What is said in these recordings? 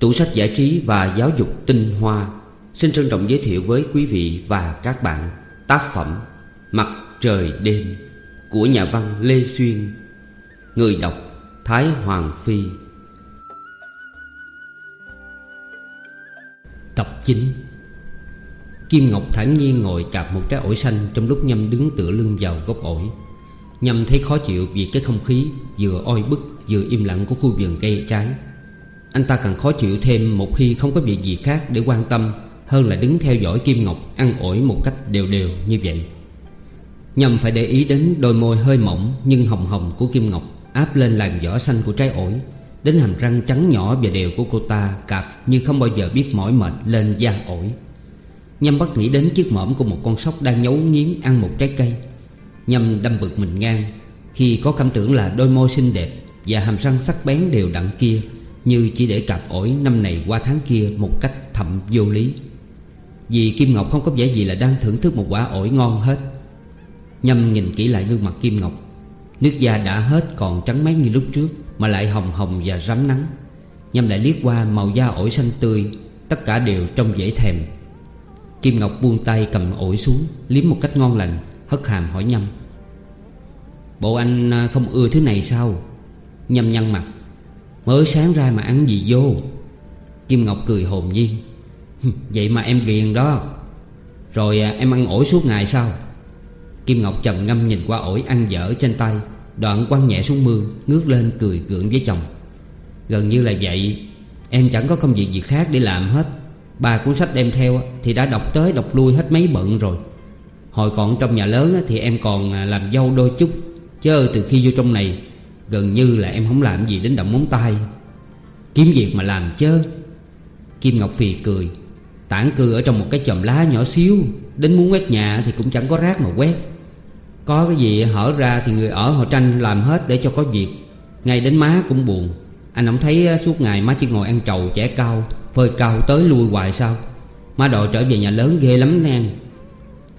Tủ sách giải trí và giáo dục tinh hoa. Xin trân trọng giới thiệu với quý vị và các bạn Tác phẩm Mặt trời đêm Của nhà văn Lê Xuyên, Người đọc Thái Hoàng Phi. Tập 9 Kim Ngọc thản nhiên ngồi cạp một trái ổi xanh Trong lúc Nhâm đứng tựa lưng vào gốc ổi. Nhâm thấy khó chịu vì cái không khí Vừa oi bức vừa im lặng của khu vườn cây trái. Anh ta càng khó chịu thêm một khi không có việc gì khác để quan tâm, Hơn là đứng theo dõi Kim Ngọc ăn ổi một cách đều đều như vậy. Nhâm phải để ý đến đôi môi hơi mỏng nhưng hồng hồng của Kim Ngọc, Áp lên làn vỏ xanh của trái ổi, Đến hàm răng trắng nhỏ và đều của cô ta Cạp như không bao giờ biết mỏi mệt lên da ổi. Nhâm bắt nghĩ đến chiếc mõm của một con sóc đang nhấu nghiến ăn một trái cây. Nhâm đâm bực mình ngang, Khi có cảm tưởng là đôi môi xinh đẹp Và hàm răng sắc bén đều đặn kia như chỉ để cạp ổi năm này qua tháng kia Một cách thậm vô lý. Vì Kim Ngọc không có vẻ gì là đang thưởng thức một quả ổi ngon hết. Nhâm nhìn kỹ lại gương mặt Kim Ngọc, Nước da đã hết còn trắng mấy như lúc trước, Mà lại hồng hồng và rám nắng. Nhâm lại liếc qua màu da ổi xanh tươi, Tất cả đều trông dễ thèm. Kim Ngọc buông tay cầm ổi xuống, Liếm một cách ngon lành, Hất hàm hỏi Nhâm. Bộ anh à, không ưa thứ này sao? Nhâm nhăn mặt. Mới sáng ra mà ăn gì vô? Kim Ngọc cười hồn nhiên. Vậy mà em ghiền đó. Rồi à, em ăn ổi suốt ngày sao? Kim Ngọc trầm ngâm nhìn qua ổi ăn dở trên tay, Đoạn quăng nhẹ xuống mương, Ngước lên cười gượng với chồng. Gần như là vậy, Em chẳng có công việc gì khác để làm hết. Ba cuốn sách đem theo Thì đã đọc tới đọc lui hết mấy bận rồi. Hồi còn trong nhà lớn Thì em còn à, làm dâu đôi chút Chứ từ khi vô trong này Gần như là em không làm gì đến động móng tay. Kiếm việc mà làm chứ Kim Ngọc Phì cười, Tản cư ở trong một cái chòm lá nhỏ xíu. Đến muốn quét nhà thì cũng chẳng có rác mà quét. Có cái gì hở ra thì người ở họ tranh làm hết để cho có việc. Ngay đến má cũng buồn. Anh không thấy à, suốt ngày má chỉ ngồi ăn trầu trẻ cao, Phơi cao tới lui hoài sao. Má đòi trở về nhà lớn ghê lắm nè.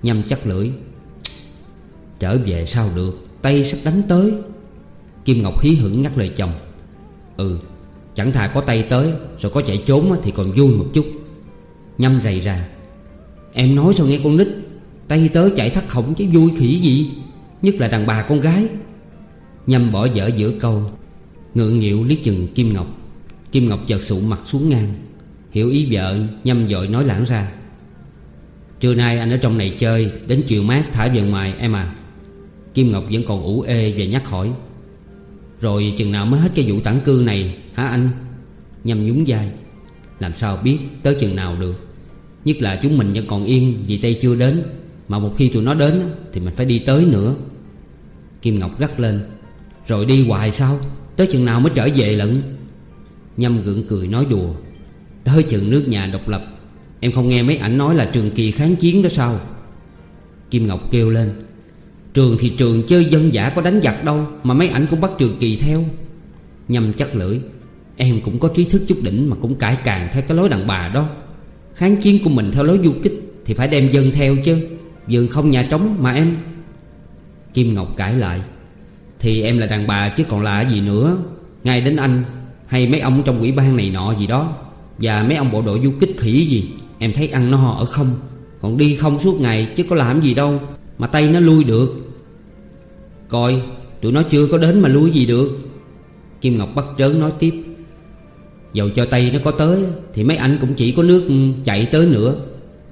Nhâm chắc lưỡi. Trở về sao được? Tay sắp đánh tới. Kim Ngọc hí hửng nhắc lời chồng. Ừ Chẳng thà có tay tới, Rồi có chạy trốn thì còn vui một chút. Nhâm rầy ra. Em nói sao nghe con nít? Tay tới chạy thắt hỏng chứ vui khỉ gì? Nhất là đàn bà con gái. Nhâm bỏ dở giữa câu, Ngượng nghịu liếc chừng Kim Ngọc. Kim Ngọc chợt sụ mặt xuống ngang. Hiểu ý vợ, Nhâm dội nói lãng ra. Trưa nay anh ở trong này chơi, Đến chiều mát thả về ngoài em à. Kim Ngọc vẫn còn ủ ê và nhắc hỏi. Rồi chừng nào mới hết cái vụ tản cư này, Hả anh? Nhâm nhúng vai. Làm sao biết tới chừng nào được? Nhất là chúng mình vẫn còn yên vì Tây chưa đến. Mà một khi tụi nó đến Thì mình phải đi tới nữa. Kim Ngọc gắt lên. Rồi đi hoài sao? Tới chừng nào mới trở về lận? Nhâm gượng cười nói đùa. Tới chừng nước nhà độc lập. Em không nghe mấy ảnh nói là trường kỳ kháng chiến đó sao? Kim Ngọc kêu lên. Trường thì trường, chơi dân giả có đánh giặc đâu, Mà mấy ảnh cũng bắt trường kỳ theo. Nhâm chắc lưỡi, Em cũng có trí thức chút đỉnh Mà cũng cải càng theo cái lối đàn bà đó. Kháng chiến của mình theo lối du kích Thì phải đem dân theo chứ. Dân không nhà trống mà em. Kim Ngọc cãi lại, Thì em là đàn bà chứ còn là gì nữa. Ngay đến anh Hay mấy ông trong quỹ ban này nọ gì đó, Và mấy ông bộ đội du kích khỉ gì, Em thấy ăn no ở không. Còn đi không suốt ngày chứ có làm gì đâu. Mà tay nó lui được. Coi, tụi nó chưa có đến mà lui gì được. Kim Ngọc bắt trớn nói tiếp. Dầu cho tay nó có tới, Thì mấy anh cũng chỉ có nước chạy tới nữa.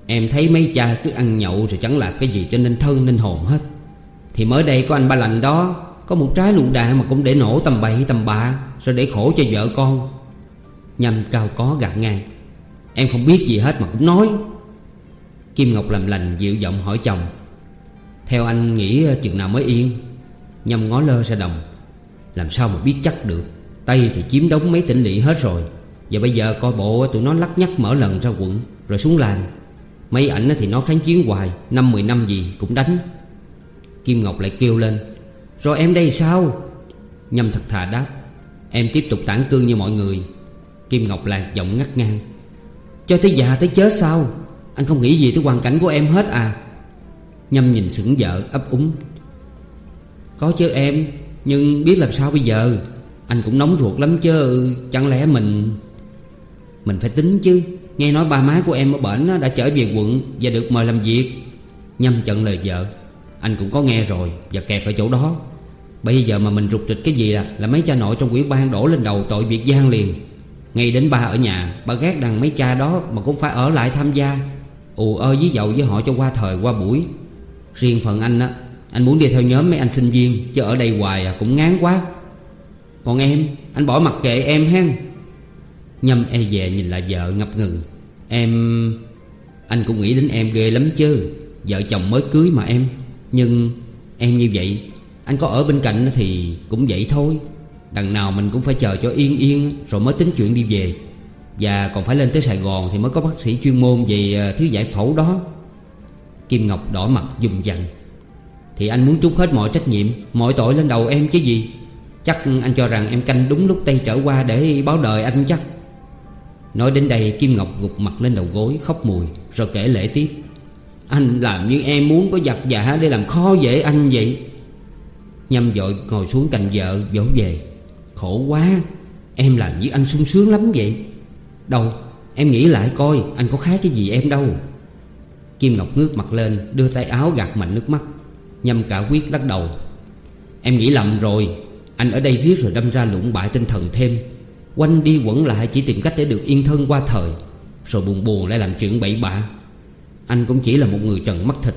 Em thấy mấy cha cứ ăn nhậu Rồi chẳng làm cái gì cho nên thân nên hồn hết. Thì mới đây có anh ba lành đó, Có một trái lụ đạn mà cũng để nổ tầm bậy, tầm bạ, Rồi để khổ cho vợ con. Nhằm cao có gạt ngang. Em không biết gì hết mà cũng nói. Kim Ngọc làm lành dịu giọng hỏi chồng. Theo anh nghĩ ờ, chừng nào mới yên? Nhâm ngó lơ ra đồng. Làm sao mà biết chắc được? Tây thì chiếm đóng mấy tỉnh lỵ hết rồi. Và bây giờ coi bộ ờ, tụi nó lắc nhắc mở lần ra quận, Rồi xuống làng. Mấy ảnh ờ, thì nó kháng chiến hoài. Năm mười năm gì cũng đánh. Kim Ngọc lại kêu lên. Rồi em đây sao? Nhâm thật thà đáp. Em tiếp tục tản cương như mọi người. Kim Ngọc lạc giọng ngắt ngang. Cho tới già tới chết sao? Anh không nghĩ gì tới hoàn cảnh của em hết à? Nhâm nhìn sững vợ, ấp úng. Có chứ em, Nhưng biết làm sao bây giờ? Anh cũng nóng ruột lắm chứ, Chẳng lẽ mình Mình phải tính chứ? Nghe nói ba má của em ở bển đã trở về quận Và được mời làm việc. Nhâm chận lời vợ. Anh cũng có nghe rồi Và kẹt ở chỗ đó. Bây giờ mà mình rụt rịch cái gì à Là mấy cha nội trong quỹ ban đổ lên đầu tội việc gian liền. Ngay đến ba ở nhà, Ba ghét đằng mấy cha đó Mà cũng phải ở lại tham gia. Ù ơ với dậu với họ cho qua thời, qua buổi. Riêng phần anh á, Anh muốn đi theo nhóm mấy anh sinh viên, Chứ ở đây hoài à cũng ngán quá. Còn em, Anh bỏ mặc kệ em hen. Nhâm e dè nhìn lại vợ ngập ngừng. Em, Anh cũng nghĩ đến em ghê lắm chứ. Vợ chồng mới cưới mà em. Nhưng em như vậy, Anh có ở bên cạnh thì cũng vậy thôi. Đằng nào mình cũng phải chờ cho yên yên, Rồi mới tính chuyện đi về. Và còn phải lên tới Sài Gòn Thì mới có bác sĩ chuyên môn về à, thứ giải phẫu đó. Kim Ngọc đỏ mặt dùng dằn. Thì anh muốn trút hết mọi trách nhiệm, Mọi tội lên đầu em chứ gì? Chắc anh cho rằng em canh đúng lúc Tây trở qua Để báo đời anh chắc. Nói đến đây, Kim Ngọc gục mặt lên đầu gối, khóc mùi, Rồi kể lễ tiếp. Anh làm như em muốn có giặt giả để làm khó dễ anh vậy. Nhâm dội ngồi xuống cạnh vợ dỗ về. Khổ quá, Em làm như anh sung sướng lắm vậy. Đâu, em nghĩ lại coi, Anh có khác cái gì em đâu. Kim Ngọc ngước mặt lên, Đưa tay áo gạt mạnh nước mắt. Nhâm cả quyết lắc đầu. Em nghĩ lầm rồi. Anh ở đây viết rồi đâm ra lũng bại tinh thần thêm. Quanh đi quẩn lại chỉ tìm cách để được yên thân qua thời. Rồi buồn buồn lại làm chuyện bậy bạ. Anh cũng chỉ là một người trần mắt thịt.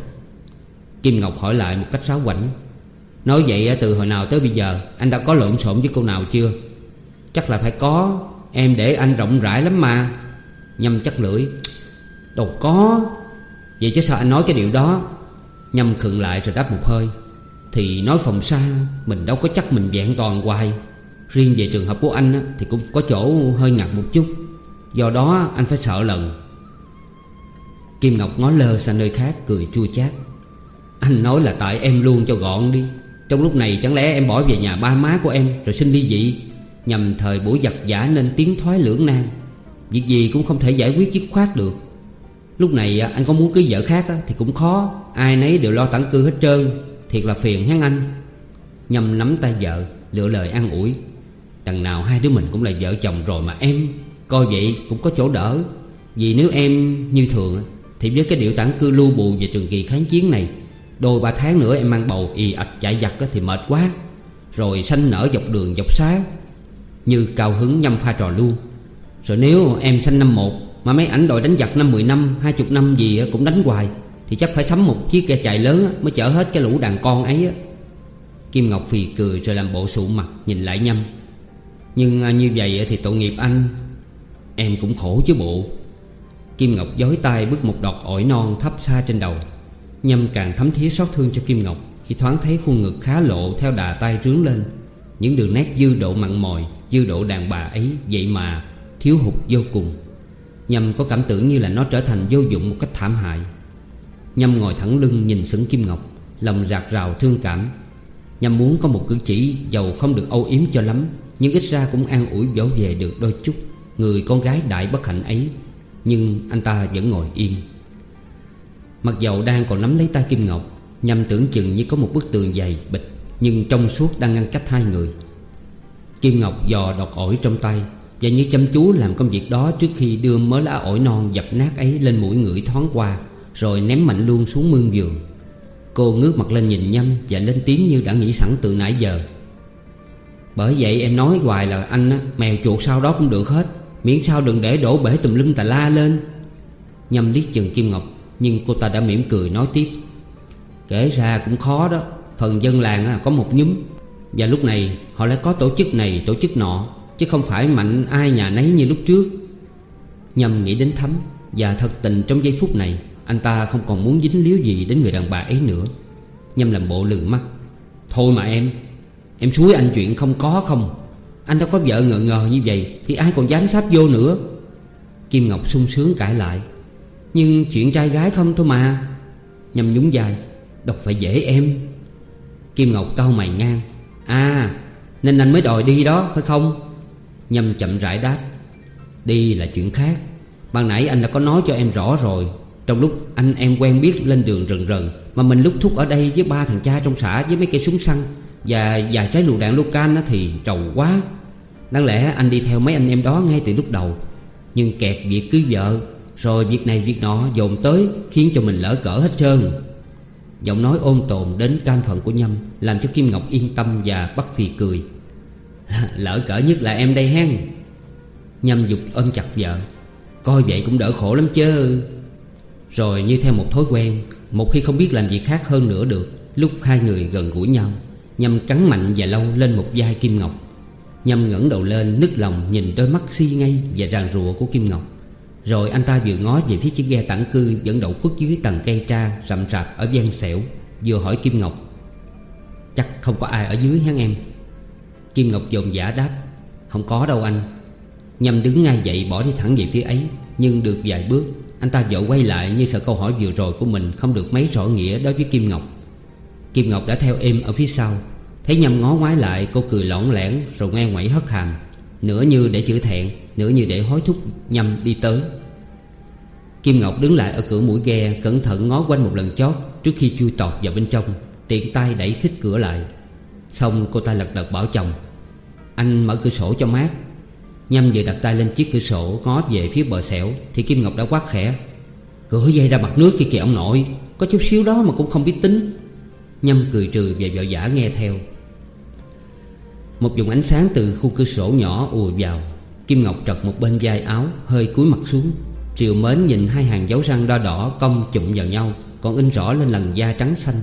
Kim Ngọc hỏi lại một cách sáo quảnh. Nói vậy từ hồi nào tới bây giờ, Anh đã có lộn xộn với cô nào chưa? Chắc là phải có. Em để anh rộng rãi lắm mà. Nhâm chắc lưỡi. Đâu có. Vậy chứ sao anh nói cái điều đó? Nhâm khựng lại rồi đáp một hơi. Thì nói phòng xa, Mình đâu có chắc mình vẹn toàn hoài. Riêng về trường hợp của anh Thì cũng có chỗ hơi ngặt một chút. Do đó, anh phải sợ lần. Kim Ngọc ngó lơ sang nơi khác, Cười chua chát. Anh nói là tại em luôn cho gọn đi. Trong lúc này chẳng lẽ em bỏ về nhà ba má của em Rồi xin ly dị? Nhằm thời buổi giặc giả nên tiếng thoái lưỡng nan. Việc gì cũng không thể giải quyết dứt khoát được. Lúc này à, anh có muốn cưới vợ khác thì cũng khó. Ai nấy đều lo tản cư hết trơn. Thiệt là phiền hắn anh. Nhâm nắm tay vợ, Lựa lời an ủi. Đằng nào hai đứa mình cũng là vợ chồng rồi mà em, Coi vậy cũng có chỗ đỡ. Vì nếu em như thường Thì với cái điệu tản cư lưu bù về trường kỳ kháng chiến này, Đôi ba tháng nữa em mang bầu ì ạch chạy giặt thì mệt quá. Rồi sanh nở dọc đường dọc xá, Như cao hứng nhâm pha trò luôn Rồi nếu em sanh năm một mà mấy ảnh đội đánh giặc năm mười năm, hai chục năm gì cũng đánh hoài. Thì chắc phải sắm một chiếc ghe chạy lớn Mới chở hết cái lũ đàn con ấy Kim Ngọc Phì cười rồi làm bộ sụ mặt, Nhìn lại nhâm. Nhưng à, như vậy thì tội nghiệp anh. Em cũng khổ chứ bộ. Kim Ngọc dối tay bước một đọt ổi non thấp xa trên đầu. Nhâm càng thấm thía xót thương cho Kim Ngọc Khi thoáng thấy khuôn ngực khá lộ theo đà tay rướng lên. Những đường nét dư độ mặn mòi, Dư độ đàn bà ấy Vậy mà thiếu hụt vô cùng. Nhâm có cảm tưởng như là nó trở thành vô dụng một cách thảm hại. Nhâm ngồi thẳng lưng nhìn sững Kim Ngọc, Lòng rạc rào thương cảm. Nhâm muốn có một cử chỉ, Dầu không được âu yếm cho lắm, nhưng ít ra cũng an ủi dỗ về được đôi chút. Người con gái đại bất hạnh ấy, Nhưng anh ta vẫn ngồi yên Mặc dầu đang còn nắm lấy tay Kim Ngọc, nhâm tưởng chừng như có một bức tường dày, bịch, Nhưng trong suốt đang ngăn cách hai người. Kim Ngọc dò đọt ổi trong tay và như chăm chú làm công việc đó Trước khi đưa mớ lá ổi non dập nát ấy Lên mũi ngửi thoáng qua Rồi ném mạnh luôn xuống mương giường. Cô ngước mặt lên nhìn nhâm Và lên tiếng như đã nghĩ sẵn từ nãy giờ. Bởi vậy em nói hoài là anh á, Mèo chuột sao đó cũng được hết Miễn sao đừng để đổ bể tùm lum tà la lên. Nhâm liếc chừng Kim Ngọc Nhưng cô ta đã mỉm cười nói tiếp. Kể ra cũng khó đó Phần dân làng á, có một nhúm Và lúc này họ lại có tổ chức này tổ chức nọ. Chứ không phải mạnh ai nhà nấy như lúc trước. Nhâm nghĩ đến Thấm Và thật tình trong giây phút này, Anh ta không còn muốn dính líu gì đến người đàn bà ấy nữa. Nhâm làm bộ lừ mắt. Thôi mà em Em suối anh chuyện không có không? Anh đã có vợ ngờ ngờ như vậy Thì ai còn dám sáp vô nữa? Kim Ngọc sung sướng cãi lại. Nhưng chuyện trai gái không thôi mà. Nhâm nhúng dài Đọc phải dễ em. Kim Ngọc cau mày ngang. À nên anh mới đòi đi đó, phải không? Nhâm chậm rãi đáp, Đi là chuyện khác. Ban nãy anh đã có nói cho em rõ rồi. Trong lúc anh em quen biết lên đường rần rần, Mà mình lúc thúc ở đây với ba thằng cha trong xã Với mấy cây súng săn và vài trái lựu đạn Lucan thì trầu quá. Đáng lẽ anh đi theo mấy anh em đó ngay từ lúc đầu. Nhưng kẹt việc cưới vợ, Rồi việc này việc nọ dồn tới Khiến cho mình lỡ cỡ hết trơn. Giọng nói ôn tồn đến cam phận của Nhâm Làm cho Kim Ngọc yên tâm và bắt phì cười. Lỡ cỡ nhất là em đây hen. Nhâm dục ôm chặt vợ. Coi vậy cũng đỡ khổ lắm chứ Rồi như theo một thói quen, Một khi không biết làm gì khác hơn nữa được, Lúc hai người gần gũi nhau, Nhâm cắn mạnh và lâu lên một vai Kim Ngọc. Nhâm ngẩng đầu lên, nức lòng Nhìn đôi mắt si ngay và ràng rụa của Kim Ngọc. Rồi anh ta vừa ngó về phía chiếc ghe tản cư Vẫn đậu khuất dưới tầng cây tra Rậm rạp ở gian xẻo, Vừa hỏi Kim Ngọc, Chắc không có ai ở dưới hắn em? Kim Ngọc dồn giả đáp, Không có đâu anh. Nhâm đứng ngay dậy bỏ đi thẳng về phía ấy, Nhưng được vài bước, Anh ta vội quay lại như sợ câu hỏi vừa rồi của mình Không được mấy rõ nghĩa đối với Kim Ngọc. Kim Ngọc đã theo em ở phía sau, Thấy Nhâm ngó ngoái lại, cô cười lỏng lẻn Rồi nghe ngoảy hất hàm, Nửa như để chữa thẹn, Nửa như để hối thúc Nhâm đi tới. Kim Ngọc đứng lại ở cửa mũi ghe, Cẩn thận ngó quanh một lần chót Trước khi chui tọt vào bên trong, Tiện tay đẩy khích cửa lại. Xong cô ta lật đật bảo chồng, Anh mở cửa sổ cho mát. Nhâm vừa đặt tay lên chiếc cửa sổ Ngó về phía bờ xẻo Thì Kim Ngọc đã quát khẽ, Cửa dây ra mặt nước kia kìa ông nội, Có chút xíu đó mà cũng không biết tính. Nhâm cười trừ và vợ giả nghe theo. Một vùng ánh sáng từ khu cửa sổ nhỏ ùa vào, Kim Ngọc trật một bên vai áo, Hơi cúi mặt xuống. Triều mến nhìn hai hàng dấu răng đo đỏ cong chụm vào nhau, Còn in rõ lên lần da trắng xanh.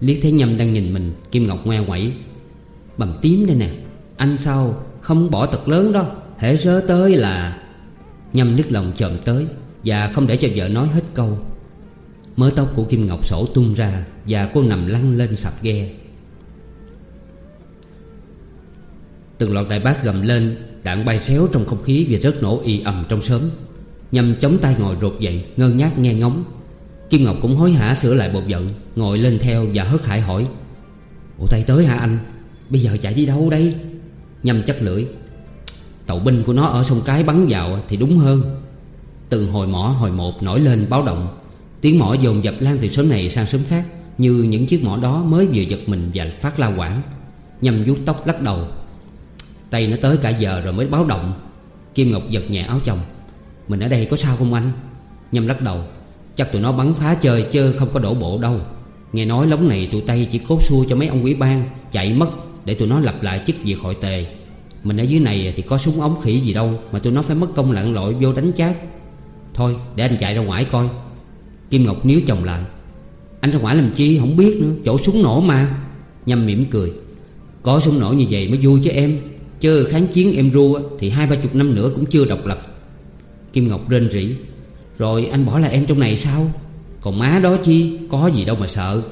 Liếc thấy Nhâm đang nhìn mình, Kim Ngọc ngoe quẩy Bầm tím đây nè, Anh sao không bỏ tật lớn đó? Hệ rớ tới là Nhâm nước lòng chồm tới Và không để cho vợ nói hết câu. Mớ tóc của Kim Ngọc sổ tung ra Và cô nằm lăn lên sạp ghe. Từng loạt đại bác gầm lên, Đạn bay xéo trong không khí Và rớt nổ y ầm trong sớm Nhâm chống tay ngồi rột dậy, Ngơ ngác nghe ngóng. Kim Ngọc cũng hối hả sửa lại bột giận Ngồi lên theo và hớt hải hỏi, Ủa tay tới hả anh? Bây giờ chạy đi đâu đây? Nhâm chắc lưỡi, Tàu binh của nó ở sông Cái bắn vào thì đúng hơn. Từng hồi mỏ, hồi một nổi lên báo động, Tiếng mỏ dồn dập lan từ xóm này sang sớm khác, Như những chiếc mỏ đó mới vừa giật mình và phát la quảng. Nhâm vuốt tóc lắc đầu, Tay nó tới cả giờ rồi mới báo động. Kim Ngọc giật nhẹ áo chồng, Mình ở đây có sao không anh? Nhâm lắc đầu Chắc tụi nó bắn phá chơi chứ không có đổ bộ đâu. Nghe nói lóng này tụi Tây chỉ cốt xua cho mấy ông quỷ ban, Chạy mất để tụi nó lặp lại chức việc hội tề. Mình ở dưới này thì có súng ống khỉ gì đâu Mà tụi nó phải mất công lặn lội vô đánh chát. Thôi, để anh chạy ra ngoài coi. Kim Ngọc níu chồng lại. Anh ra ngoài làm chi không biết nữa, Chỗ súng nổ mà. Nhâm mỉm cười. Có súng nổ như vậy mới vui chứ em. Chứ kháng chiến em ru Thì hai ba chục năm nữa cũng chưa độc lập. Kim Ngọc rên rỉ. Rồi anh bỏ lại em trong này sao? Còn má đó chi? Có gì đâu mà sợ.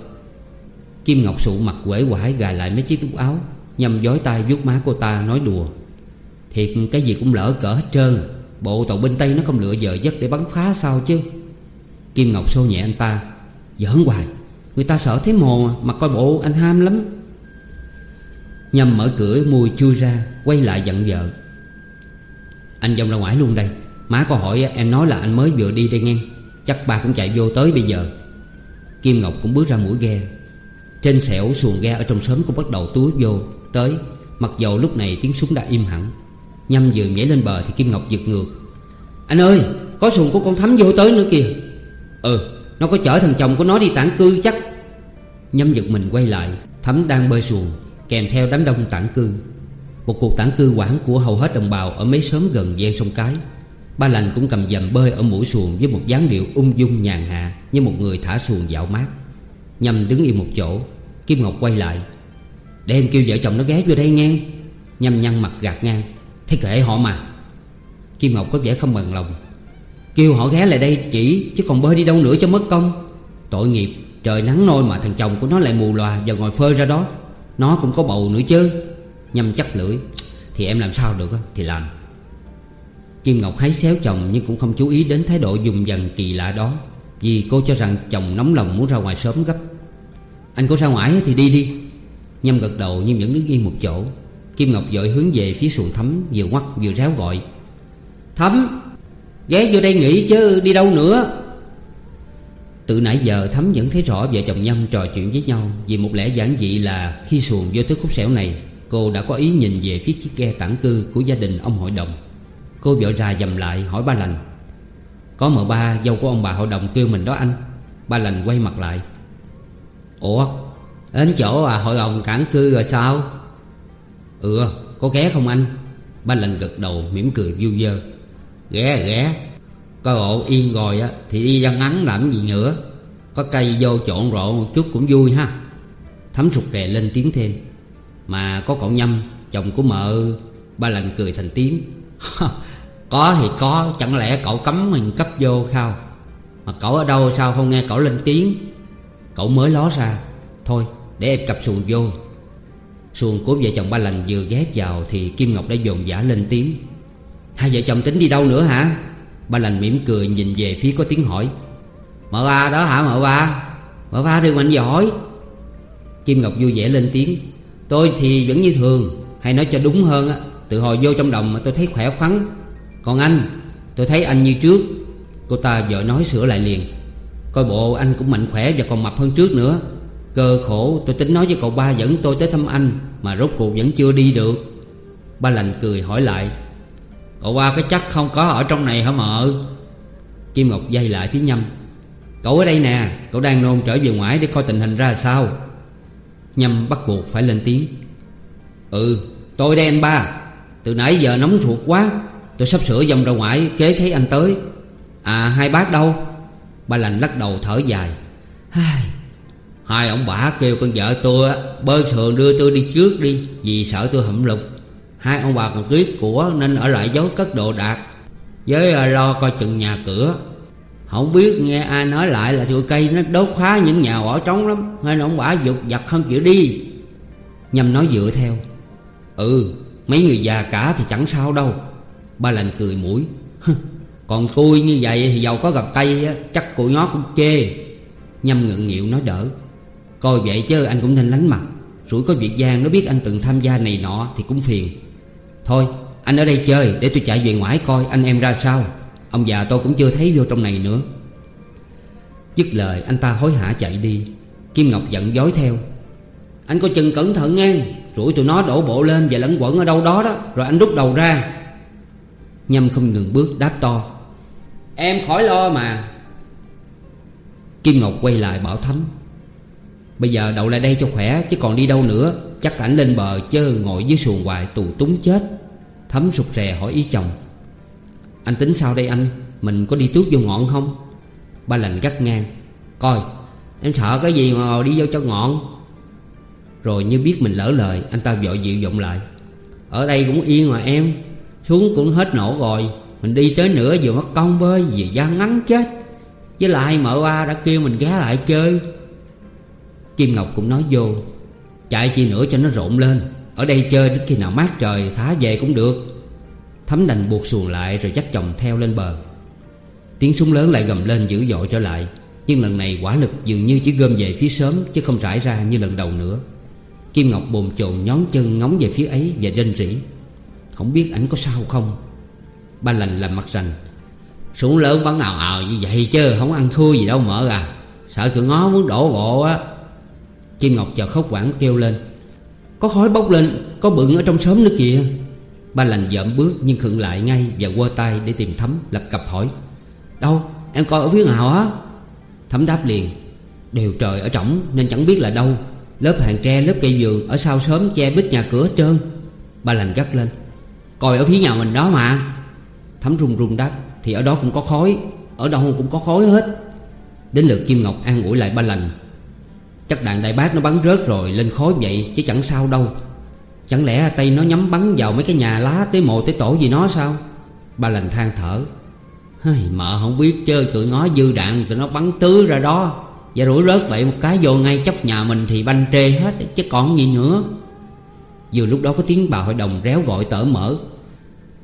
Kim Ngọc sụ mặt quể quải gài lại mấy chiếc nút áo, Nhằm giói tay vuốt má cô ta nói đùa. Thiệt cái gì cũng lỡ cỡ hết trơn, Bộ tàu bên Tây nó không lựa giờ giấc để bắn phá sao chứ? Kim Ngọc xô nhẹ anh ta, Giỡn hoài, Người ta sợ thế mồ mà coi bộ anh ham lắm. Nhâm mở cửa, mùi chui ra, Quay lại dặn vợ. Anh dòng ra ngoài luôn đây. Má có hỏi em nói là anh mới vừa đi đây nghe. Chắc ba cũng chạy vô tới bây giờ. Kim Ngọc cũng bước ra mũi ghe. Trên xẻo xuồng ghe ở trong xóm cũng bắt đầu túi vô. Tới, Mặc dầu lúc này tiếng súng đã im hẳn. Nhâm vừa nhảy lên bờ thì Kim Ngọc giật ngược. Anh ơi, Có xuồng của con Thắm vô tới nữa kìa. Ừ Nó có chở thằng chồng của nó đi tản cư chắc. Nhâm giật mình quay lại. Thắm đang bơi xuồng, Kèm theo đám đông tản cư. Một cuộc tản cư quảng của hầu hết đồng bào Ở mấy xóm gần gian sông Cái. Ba lành cũng cầm dầm bơi ở mũi xuồng Với một dáng điệu ung dung nhàn hạ Như một người thả xuồng dạo mát. Nhâm đứng yên một chỗ, Kim Ngọc quay lại. Để em kêu vợ chồng nó ghé vô đây nghe. Nhâm nhăn mặt gạt ngang. Thế kệ họ mà. Kim Ngọc có vẻ không bằng lòng. Kêu họ ghé lại đây chỉ, Chứ còn bơi đi đâu nữa cho mất công. Tội nghiệp, trời nắng nôi mà thằng chồng của nó lại mù lòa Và ngồi phơi ra đó. Nó cũng có bầu nữa chứ. Nhâm chắc lưỡi. Thì em làm sao được thì làm. Kim Ngọc hái xéo chồng Nhưng cũng không chú ý đến thái độ dùng dần kỳ lạ đó, Vì cô cho rằng chồng nóng lòng muốn ra ngoài sớm gấp. Anh có ra ngoài thì đi đi. Nhâm gật đầu nhưng vẫn đứng yên một chỗ. Kim Ngọc dội hướng về phía xuồng thấm, Vừa ngoắt vừa ráo gọi. Thấm, Ghé vô đây nghỉ chứ, đi đâu nữa? Từ nãy giờ Thấm vẫn thấy rõ vợ chồng Nhâm trò chuyện với nhau, Vì một lẽ giản dị là Khi xuồng vô tới khúc xẻo này, Cô đã có ý nhìn về phía chiếc ghe tản cư Của gia đình ông hội đồng. Cô vội ra dầm lại hỏi ba lành. Có mợ ba, dâu của ông bà hội đồng kêu mình đó anh. Ba lành quay mặt lại. Ủa, Đến chỗ à hội đồng cản cư rồi sao? Ừ có ghé không anh? Ba lành gật đầu mỉm cười vui dơ. Ghé ghé. Có bộ yên rồi á, Thì đi ra ngắn làm gì nữa. Có cây vô trộn rộn một chút cũng vui ha. Thấm sụt rè lên tiếng thêm. Mà có cậu Nhâm, Chồng của mợ, Ba lành cười thành tiếng. Có thì có, Chẳng lẽ cậu cấm mình cấp vô sao Mà cậu ở đâu sao không nghe cậu lên tiếng? Cậu mới ló ra. Thôi, để em cặp xuồng vô. Xuồng của vợ chồng ba lành vừa ghép vào Thì Kim Ngọc đã dồn dã lên tiếng. Hai vợ chồng tính đi đâu nữa hả? Ba lành mỉm cười nhìn về phía có tiếng hỏi. Mợ ba đó hả mợ ba Mợ ba thì mạnh giỏi. Kim Ngọc vui vẻ lên tiếng. Tôi thì vẫn như thường, Hay nói cho đúng hơn á. Từ hồi vô trong đồng mà tôi thấy khỏe khoắn. Còn anh, Tôi thấy anh như trước. Cô ta vợ nói sửa lại liền. Coi bộ anh cũng mạnh khỏe và còn mập hơn trước nữa. Cơ khổ, tôi tính nói với cậu ba dẫn tôi tới thăm anh, Mà rốt cuộc vẫn chưa đi được. Ba lành cười hỏi lại. Cậu ba có chắc không có ở trong này hả mợ? Kim Ngọc dây lại phía nhâm. Cậu ở đây nè, Cậu đang nôn trở về ngoài để coi tình hình ra sao. Nhâm bắt buộc phải lên tiếng. Ừ tôi đây anh ba. Từ nãy giờ nóng ruột quá, Tôi sắp sửa dòng ra ngoài, kế thấy anh tới. À hai bác đâu? Ba lành lắc đầu thở dài. Hai hai ông bà kêu con vợ tôi á Bơi thường đưa tôi đi trước đi, Vì sợ tôi hậm lục Hai ông bà còn tuyết của nên ở lại giấu cất đồ đạc. Với à, lo coi chừng nhà cửa. Không biết nghe ai nói lại là tụi cây nó đốt phá những nhà ở trống lắm, Nên ông bà dục giặt không chịu đi. Nhâm nói dựa theo. Ừ mấy người già cả thì chẳng sao đâu. Ba lành cười mũi. Còn tôi như vậy thì giàu có gặp cây Chắc cụ nhó cũng chê. Nhâm ngượng nghịu nói đỡ. Coi vậy chứ anh cũng nên lánh mặt. Rủi có việc gian nó biết anh từng tham gia này nọ Thì cũng phiền. Thôi, anh ở đây chơi để tôi chạy về ngoài coi anh em ra sao. Ông già tôi cũng chưa thấy vô trong này nữa. Dứt lời, anh ta hối hả chạy đi. Kim Ngọc giận dối theo. Anh có chừng cẩn thận nghe. Rủi tụi nó đổ bộ lên và lẫn quẩn ở đâu đó đó. Rồi anh rút đầu ra. Nhâm không ngừng bước đáp to. Em khỏi lo mà. Kim Ngọc quay lại bảo Thấm Bây giờ đậu lại đây cho khỏe, Chứ còn đi đâu nữa. Chắc ảnh lên bờ chớ ngồi dưới xuồng hoài tù túng chết. Thấm sụt rè hỏi ý chồng. Anh tính sao đây anh? Mình có đi tuốt vô ngọn không? Ba lành gắt ngang. Coi, em sợ cái gì mà đi vô cho ngọn? Rồi như biết mình lỡ lời, Anh ta vội dịu giọng lại. Ở đây cũng yên mà em, Xuống cũng hết nổ rồi. Mình đi tới nữa vừa mất công bơi Vừa gian ngắn chết. Với lại mợ ba đã kêu mình ghé lại chơi. Kim Ngọc cũng nói vô, Chạy chi nữa cho nó rộn lên. Ở đây chơi đến khi nào mát trời thả về cũng được. Thấm đành buộc xuồng lại rồi dắt chồng theo lên bờ. Tiếng súng lớn lại gầm lên dữ dội trở lại. Nhưng lần này quả lực dường như chỉ gom về phía sớm, Chứ không rải ra như lần đầu nữa. Kim Ngọc bồn chồn nhón chân ngóng về phía ấy và rên rỉ. Không biết ảnh có sao không? Ba lành làm mặt rành Súng lớn bắn ào ào như vậy chứ Không ăn thua gì đâu mỡ à. Sợ tụi ngó muốn đổ bộ á. Kim Ngọc chợt khóc quảng kêu lên. Có khói bốc lên, Có bựng ở trong xóm nữa kìa. Ba lành dợm bước nhưng khựng lại ngay Và quơ tay để tìm Thấm, lập cập hỏi. Đâu, em coi ở phía nào á? Thấm đáp liền. Đều trời ở trỏng nên chẳng biết là đâu. Lớp hàng tre lớp cây vườn Ở sau sớm che bít nhà cửa hết trơn. Ba lành gắt lên. Coi ở phía nhà mình đó mà. Thấm rung rung đáp Thì ở đó cũng có khói. Ở đâu cũng có khói hết. Đến lượt Kim Ngọc an ủi lại ba lành. Chắc đạn đại bác nó bắn rớt rồi Lên khói vậy chứ chẳng sao đâu. Chẳng lẽ tay nó nhắm bắn vào mấy cái nhà lá Tới mộ tới tổ gì nó sao? Ba lành than thở. Hây, Mợ không biết chơi cự ngó dư đạn Tụi nó bắn tứ ra đó. Và rủi rớt vậy một cái vô ngay chốc nhà mình Thì banh trê hết, chứ còn gì nữa. Vừa lúc đó có tiếng bà hội đồng réo gọi tở mở.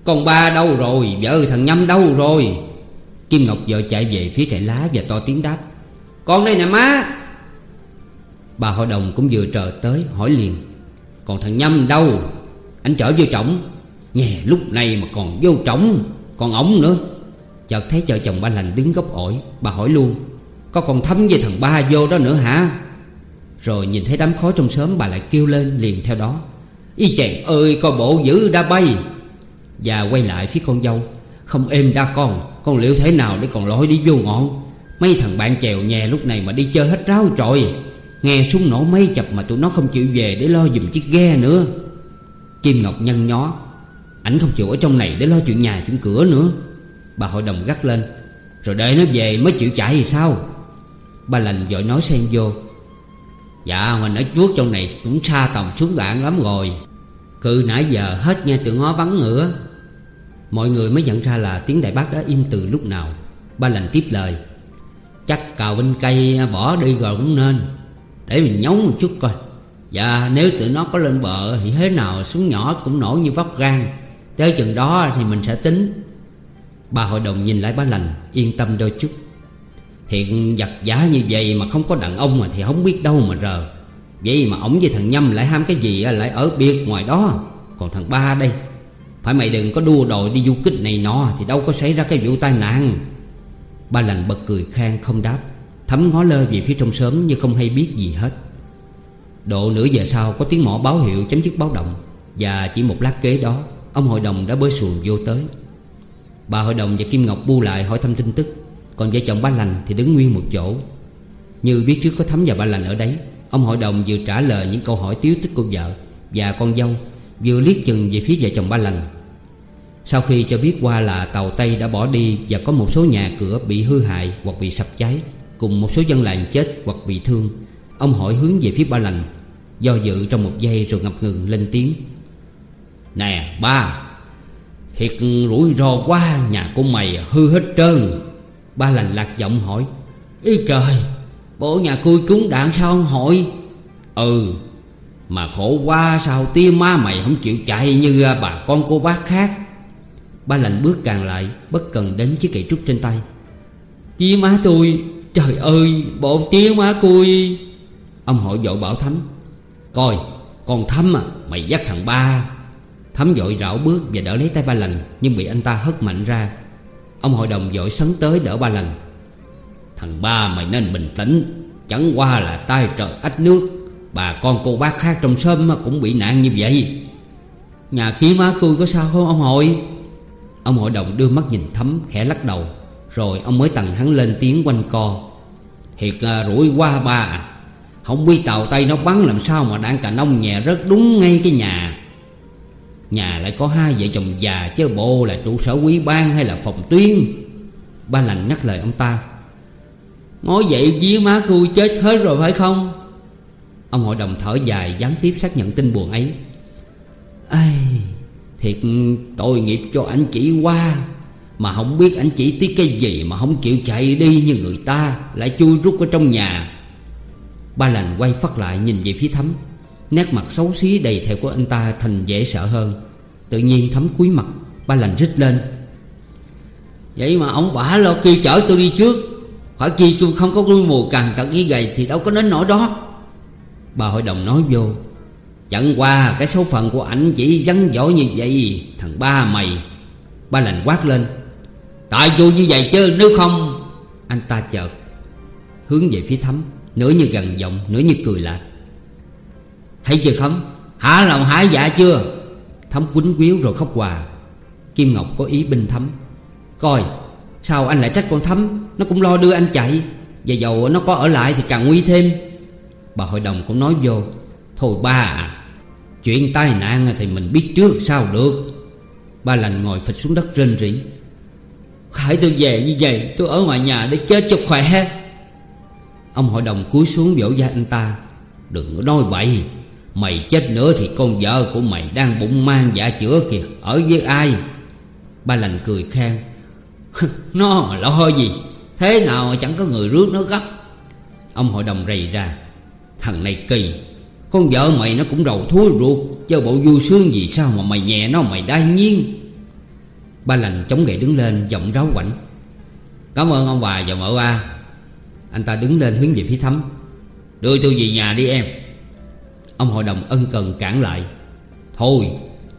Con ba đâu rồi? Vợ thằng Nhâm đâu rồi? Kim Ngọc vợ chạy về phía trại lá Và to tiếng đáp. Con đây nè má. Bà hội đồng cũng vừa chờ tới hỏi liền. Còn thằng Nhâm đâu? Anh trở vô trọng Nhè, lúc này mà còn vô trọng Còn ổng nữa. Chợt thấy vợ chồng ba lành đứng gốc ổi, Bà hỏi luôn. Có còn thấm với thằng ba vô đó nữa hả? Rồi nhìn thấy đám khói trong sớm Bà lại kêu lên, liền theo đó. Y chàng ơi coi bộ dữ đã bay. Và quay lại phía con dâu. Không êm đa con Con liệu thế nào để còn lối đi vô ngọn? Mấy thằng bạn chèo nhà lúc này mà đi chơi hết ráo trội Nghe súng nổ mấy chập mà tụi nó không chịu về Để lo dùm chiếc ghe nữa. Kim Ngọc nhăn nhó. Ảnh không chịu ở trong này để lo chuyện nhà chuyện cửa nữa. Bà hội đồng gắt lên. Rồi đợi nó về mới chịu chạy thì sao? Ba lành vội nói xen vô. Dạ mình ở chuốt trong này cũng xa tầm xuống đạn lắm rồi. Cự nãy giờ hết nghe tụi ngó bắn nữa Mọi người mới nhận ra là tiếng đại bác đã im từ lúc nào. Ba lành tiếp lời. Chắc cào bên cây à, bỏ đi rồi cũng nên. Để mình nhấu một chút coi. Dạ nếu tụi nó có lên bờ Thì thế nào xuống nhỏ cũng nổ như vóc gan. Tới chừng đó thì mình sẽ tính. Bà hội đồng nhìn lại ba lành, Yên tâm đôi chút. Thiện giặt giả như vậy mà không có đàn ông mà Thì không biết đâu mà rờ. Vậy mà ổng với thằng Nhâm lại ham cái gì Lại ở biệt ngoài đó. Còn thằng ba đây, Phải mày đừng có đua đòi đi du kích này nọ Thì đâu có xảy ra cái vụ tai nạn. Ba lành bật cười khang không đáp, Thấm ngó lơ về phía trong sớm Như không hay biết gì hết. Độ nửa giờ sau có tiếng mỏ báo hiệu chấm dứt báo động Và chỉ một lát kế đó, Ông hội đồng đã bơi xuồng vô tới. Bà hội đồng và Kim Ngọc bu lại hỏi thăm tin tức. Còn vợ chồng ba lành thì đứng nguyên một chỗ. Như biết trước có thấm và ba lành ở đấy, Ông hội đồng vừa trả lời những câu hỏi tiếu tích của vợ Và con dâu, Vừa liếc chừng về phía vợ chồng ba lành. Sau khi cho biết qua là tàu Tây đã bỏ đi Và có một số nhà cửa bị hư hại hoặc bị sập cháy, Cùng một số dân làng chết hoặc bị thương, Ông hỏi hướng về phía ba lành, Do dự trong một giây rồi ngập ngừng lên tiếng. Nè, ba, Thiệt rủi ro quá, Nhà của mày hư hết trơn. Ba lành lạc giọng hỏi, Ý trời, Bộ nhà cui cúng đạn sao không hỏi Ừ Mà khổ quá, sao tia ma mày không chịu chạy Như à, bà con cô bác khác? Ba lành bước càng lại, Bất cần đến chiếc cây trúc trên tay. Tia má tôi, Trời ơi, bộ tia má cui. Ông hội dội bảo Thắm, Coi, con Thắm à Mày dắt thằng ba. Thắm dội rảo bước và đỡ lấy tay ba lành Nhưng bị anh ta hất mạnh ra Ông hội đồng dội sấn tới đỡ ba lành Thằng ba mày nên bình tĩnh, Chẳng qua là tay trời ách nước. Bà con cô bác khác trong sớm cũng bị nạn như vậy. Nhà kia má tôi có sao không ông hội? Ông hội đồng đưa mắt nhìn thấm, khẽ lắc đầu, Rồi ông mới tầng hắn lên tiếng quanh co. Thiệt là rủi qua ba à. Không biết tàu Tây nó bắn làm sao mà đạn cà nông nhẹ rất đúng ngay cái nhà. Nhà lại có hai vợ chồng già chứ bộ là trụ sở quý ban hay là phòng tuyên. Ba lành ngắt lời ông ta. Nói vậy với má khu chết hết rồi phải không? Ông hội đồng thở dài gián tiếp xác nhận tin buồn ấy. Ai, Thiệt tội nghiệp cho anh chỉ qua. Mà không biết anh chỉ tiếc cái gì Mà không chịu chạy đi như người ta Lại chui rút ở trong nhà. Ba lành quay phát lại nhìn về phía thấm. Nét mặt xấu xí đầy theo của anh ta thành dễ sợ hơn. Tự nhiên thấm cúi mặt, Ba lành rít lên. Vậy mà ông bả lo kêu chở tôi đi trước Khỏi kia tôi không có nuôi mù càng tận ý gầy Thì đâu có đến nỗi đó. Bà hội đồng nói vô. Chẳng qua cái số phận của ảnh chỉ vắng giỏi như vậy, Thằng ba mày. Ba lành quát lên. Tại vô như vậy chứ, nếu không Anh ta chợt Hướng về phía thấm, Nửa như gần giọng, Nửa như cười lại Thấy chưa Khấm? Hả lòng hả dạ chưa? Thấm quýnh quýu rồi khóc hòa Kim Ngọc có ý binh Thấm. Coi, sao anh lại trách con Thấm? Nó cũng lo đưa anh chạy. Và dầu nó có ở lại thì càng nguy thêm. Bà hội đồng cũng nói vô. Thôi ba à Chuyện tai nạn thì mình biết trước sao được. Ba lành ngồi phịch xuống đất rên rỉ. Khải tôi về như vậy, Tôi ở ngoài nhà để chết cho khỏe. Ông hội đồng cúi xuống vỗ vai anh ta. Đừng có nói bậy. Mày chết nữa thì con vợ của mày đang bụng mang dạ chữa kìa. Ở với ai? Ba lành cười khen. Nó lo hơi gì? Thế nào chẳng có người rước nó gấp? Ông hội đồng rầy ra. Thằng này kỳ. Con vợ mày nó cũng đầu thúi ruột. Cho bộ vui sương gì sao mà mày nhẹ nó, mày đai nhiên Ba lành chống gậy đứng lên, giọng ráo quảnh. Cảm ơn ông bà và mợ ba Anh ta đứng lên hướng về phía thấm. Đưa tôi về nhà đi em. Ông hội đồng ân cần cản lại. Thôi,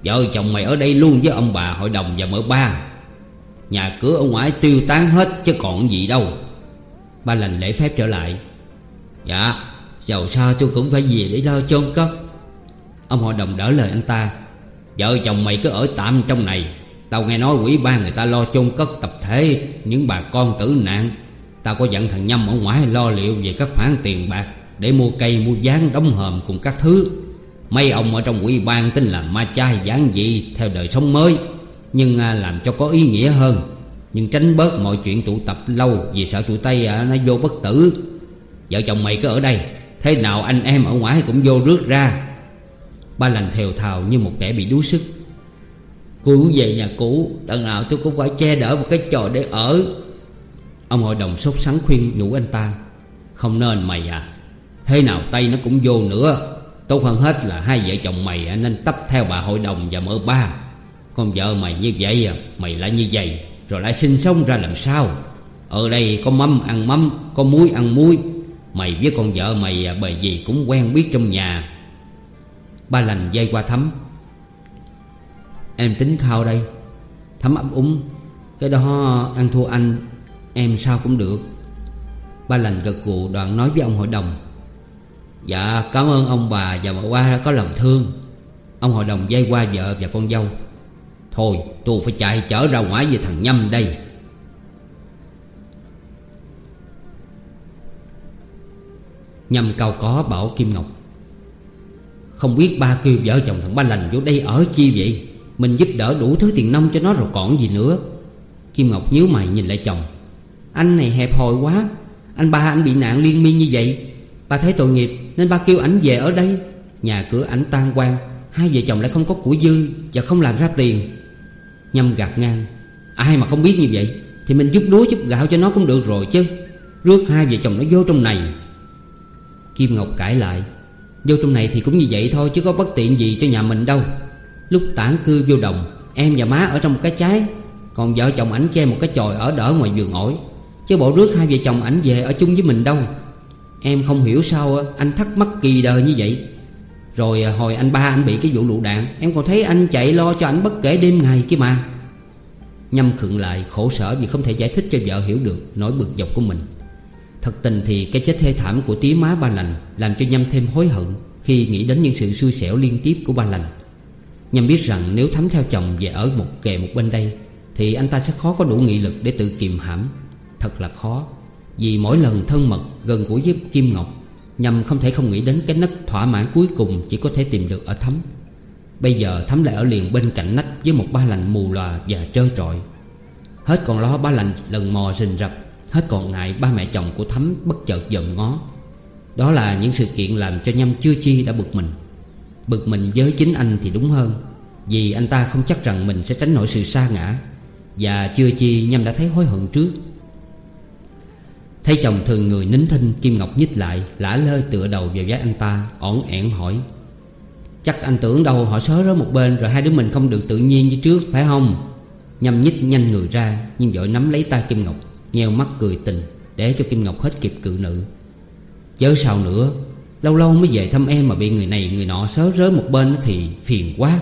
Vợ chồng mày ở đây luôn với ông bà hội đồng và mở ba. Nhà cửa ở ngoài tiêu tán hết chứ còn gì đâu. Ba lành lễ phép trở lại. Dạ Dầu sao tôi cũng phải về để lo chôn cất. Ông hội đồng đỡ lời anh ta. Vợ chồng mày cứ ở tạm trong này. Tao nghe nói quỹ ban người ta lo chôn cất tập thể Những bà con tử nạn. Tao có dặn thằng Nhâm ở ngoài lo liệu về các khoản tiền bạc. Để mua cây mua gián đóng hòm cùng các thứ. Mấy ông ở trong quỹ ban tính là ma chai giản dị Theo đời sống mới, Nhưng à, làm cho có ý nghĩa hơn. Nhưng tránh bớt mọi chuyện tụ tập lâu Vì sợ tụi Tây à, nó vô bất tử. Vợ chồng mày cứ ở đây, Thế nào anh em ở ngoài cũng vô rước ra. Ba lành thều thào như một kẻ bị đuối sức. Cô muốn về nhà cũ, Đằng nào tôi cũng phải che đỡ một cái trò để ở. Ông hội đồng sốt sắng khuyên nhủ anh ta, Không nên mày à. Thế nào tay nó cũng vô nữa. Tốt hơn hết là hai vợ chồng mày nên tấp theo bà hội đồng và mở ba. Con vợ mày như vậy à, Mày lại như vậy Rồi lại sinh sống ra làm sao? Ở đây có mắm ăn mắm Có muối ăn muối. Mày với con vợ mày à, bởi gì cũng quen biết trong nhà. Ba lành dây qua thấm. Em tính khao đây. Thấm ấp úng. Cái đó ăn thua anh Em sao cũng được. Ba lành gật gù đoạn nói với ông hội đồng. Dạ cảm ơn ông bà và bà qua có lòng thương. Ông hội đồng dây qua vợ và con dâu. Thôi, tôi phải chạy chở ra ngoài về thằng Nhâm đây. Nhâm cao có bảo Kim Ngọc. Không biết ba kêu vợ chồng thằng ba lành vô đây ở chi vậy? Mình giúp đỡ đủ thứ tiền nông cho nó rồi còn gì nữa. Kim Ngọc nhíu mày nhìn lại chồng. Anh này hẹp hòi quá. Anh ba anh bị nạn liên miên như vậy. Ba thấy tội nghiệp, nên ba kêu ảnh về ở đây. Nhà cửa ảnh tan quan, Hai vợ chồng lại không có của dư Và không làm ra tiền. Nhâm gạt ngang, Ai mà không biết như vậy? Thì mình giúp lúa giúp gạo cho nó cũng được rồi chứ. Rước hai vợ chồng nó vô trong này. Kim Ngọc cãi lại, Vô trong này thì cũng như vậy thôi, Chứ có bất tiện gì cho nhà mình đâu. Lúc tản cư vô đồng, Em và má ở trong một cái trái, Còn vợ chồng ảnh che một cái chòi ở đỡ ngoài vườn ổi. Chứ bộ rước hai vợ chồng ảnh về ở chung với mình đâu. Em không hiểu sao à, anh thắc mắc kỳ đời như vậy. Rồi à, hồi anh ba anh bị cái vụ lụ đạn, Em còn thấy anh chạy lo cho anh bất kể đêm ngày kia mà. Nhâm khựng lại, khổ sở vì không thể giải thích cho vợ hiểu được nỗi bực dọc của mình. Thật tình thì cái chết thê thảm của tía má ba lành Làm cho Nhâm thêm hối hận Khi nghĩ đến những sự xui xẻo liên tiếp của ba lành. Nhâm biết rằng nếu thấm theo chồng về ở một kề một bên đây, Thì anh ta sẽ khó có đủ nghị lực để tự kiềm hãm. Thật là khó. Vì mỗi lần thân mật gần gũi với Kim Ngọc, Nhâm không thể không nghĩ đến cái nấc thỏa mãn cuối cùng Chỉ có thể tìm được ở Thấm Bây giờ Thấm lại ở liền bên cạnh nách Với một ba lành mù lòa và trơ trọi. Hết còn lo ba lành lần mò rình rập, Hết còn ngại ba mẹ chồng của Thấm bất chợt dòm ngó. Đó là những sự kiện làm cho Nhâm chưa chi đã bực mình. Bực mình với chính anh thì đúng hơn, Vì anh ta không chắc rằng mình sẽ tránh nổi sự sa ngã. Và chưa chi Nhâm đã thấy hối hận trước. Thấy chồng thường người nín thinh, Kim Ngọc nhích lại, Lả lơi tựa đầu vào vai anh ta, ổn ẻn hỏi. Chắc anh tưởng đâu họ sớ rớ một bên Rồi hai đứa mình không được tự nhiên như trước, phải không? Nhâm nhích nhanh người ra, Nhưng vội nắm lấy tay Kim Ngọc, Nheo mắt cười tình, Để cho Kim Ngọc hết kịp cự nữ. Chớ sao nữa, Lâu lâu mới về thăm em mà bị người này người nọ sớ rớ một bên thì phiền quá.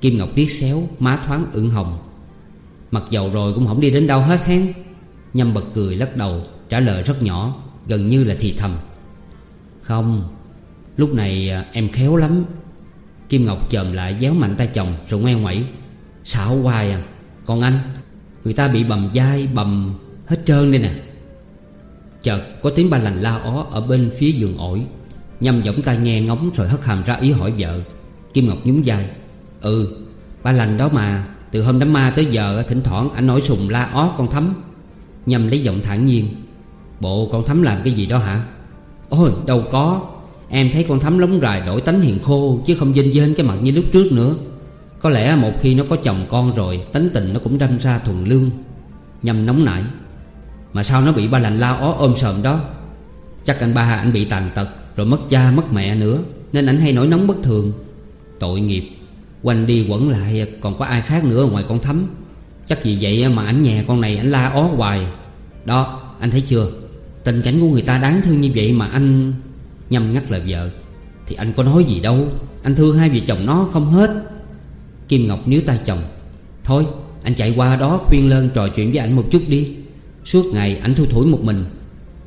Kim Ngọc tiếc xéo, Má thoáng ửng hồng. Mặc dầu rồi cũng không đi đến đâu hết hen. Nhâm bật cười lắc đầu, Trả lời rất nhỏ, Gần như là thì thầm. Không, Lúc này à, em khéo lắm. Kim Ngọc chồm lại déo mạnh tay chồng Rồi ngoe ngoẩy. Xạo hoài à Còn anh, Người ta bị bầm dai, bầm hết trơn đây nè. Chợt có tiếng ba lành la ó Ở bên phía giường ổi. Nhâm giọng tai nghe ngóng rồi hất hàm ra ý hỏi vợ. Kim Ngọc nhún vai. Ừ ba lành đó mà, Từ hôm đám ma tới giờ, Thỉnh thoảng anh nổi sùng la ó con thấm. Nhâm lấy giọng thản nhiên. Bộ con thấm làm cái gì đó hả? Ôi, đâu có. Em thấy con thấm lóng rài đổi tánh hiền khô, Chứ không dinh dên cái mặt như lúc trước nữa. Có lẽ một khi nó có chồng con rồi, Tánh tình nó cũng đâm ra thuần lương. Nhâm nóng nảy. Mà sao nó bị ba lành lao ó ôm sờm đó? Chắc anh ba anh bị tàn tật, Rồi mất cha, mất mẹ nữa, Nên anh hay nổi nóng bất thường. Tội nghiệp. Quanh đi quẩn lại, còn có ai khác nữa ngoài con thấm Chắc vì vậy mà ảnh nhà con này ảnh la ó hoài. Đó, anh thấy chưa? Tình cảnh của người ta đáng thương như vậy mà anh Nhâm ngắt lời vợ. Thì anh có nói gì đâu. Anh thương hai vợ chồng nó không hết. Kim Ngọc níu tay chồng. Thôi, anh chạy qua đó khuyên lơn trò chuyện với anh một chút đi. Suốt ngày anh thui thủi một mình.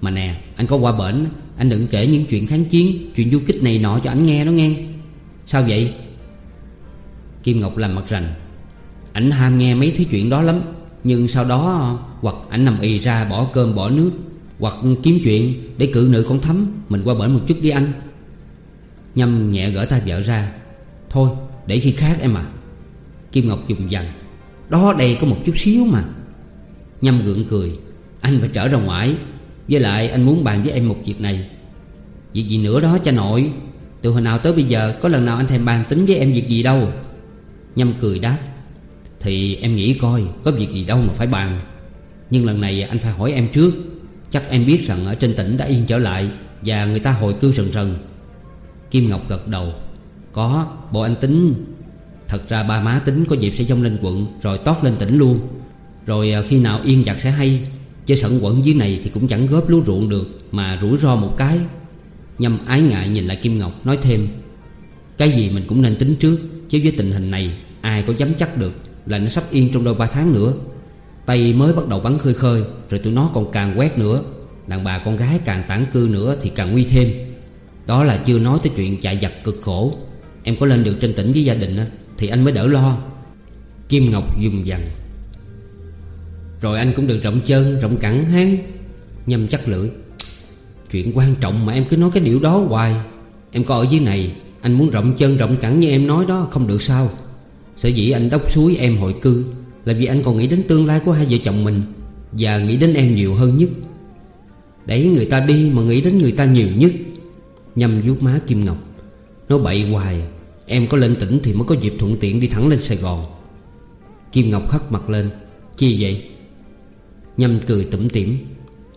Mà nè, anh có qua bển, Anh đừng kể những chuyện kháng chiến, Chuyện du kích này nọ cho anh nghe nó nghe. Sao vậy? Kim Ngọc làm mặt rành. Ảnh ham nghe mấy thứ chuyện đó lắm. Nhưng sau đó, Hoặc ảnh nằm y ra bỏ cơm, bỏ nước, Hoặc kiếm chuyện để cự nữ con thấm Mình qua bển một chút đi anh. Nhâm nhẹ gỡ tay vợ ra. Thôi, để khi khác em à Kim Ngọc dùng dằn. Đó, đây có một chút xíu mà. Nhâm gượng cười. Anh phải trở ra ngoài. Với lại anh muốn bàn với em một việc này. Việc gì nữa đó cha nội. Từ hồi nào tới bây giờ, Có lần nào anh thèm bàn tính với em việc gì đâu. Nhâm cười đáp. Thì em nghĩ coi Có việc gì đâu mà phải bàn. Nhưng lần này anh phải hỏi em trước. Chắc em biết rằng ở trên tỉnh đã yên trở lại Và người ta hồi cư rần rần. Kim Ngọc gật đầu. Có, bộ anh tính. Thật ra ba má tính có dịp sẽ dông lên quận Rồi tót lên tỉnh luôn. Rồi à, khi nào yên giặc sẽ hay. Chứ sẵn quận dưới này thì cũng chẳng góp lúa ruộng được Mà rủi ro một cái. Nhâm ái ngại nhìn lại Kim Ngọc nói thêm. Cái gì mình cũng nên tính trước Chứ với tình hình này Ai có dám chắc được. Là nó sắp yên trong đôi ba tháng nữa. Tay mới bắt đầu bắn khơi khơi, Rồi tụi nó còn càng quét nữa. Đàn bà con gái càng tản cư nữa Thì càng nguy thêm. Đó là chưa nói tới chuyện chạy giặc cực khổ. Em có lên được trên tỉnh với gia đình Thì anh mới đỡ lo. Kim Ngọc dùng dằn Rồi anh cũng được rộng chân, Rộng cẳng hán Nhâm chắc lưỡi. Chuyện quan trọng mà em cứ nói cái điều đó hoài. Em có ở dưới này, Anh muốn rộng chân, rộng cẳng như em nói đó Không được sao. Sở dĩ anh đốc suối em hội cư Là vì anh còn nghĩ đến tương lai của hai vợ chồng mình Và nghĩ đến em nhiều hơn nhất. Đẩy người ta đi mà nghĩ đến người ta nhiều nhất. Nhâm vuốt má Kim Ngọc. Nó bậy hoài, Em có lên tỉnh thì mới có dịp thuận tiện đi thẳng lên Sài Gòn. Kim Ngọc hất mặt lên. Chi vậy? Nhâm cười tủm tỉm.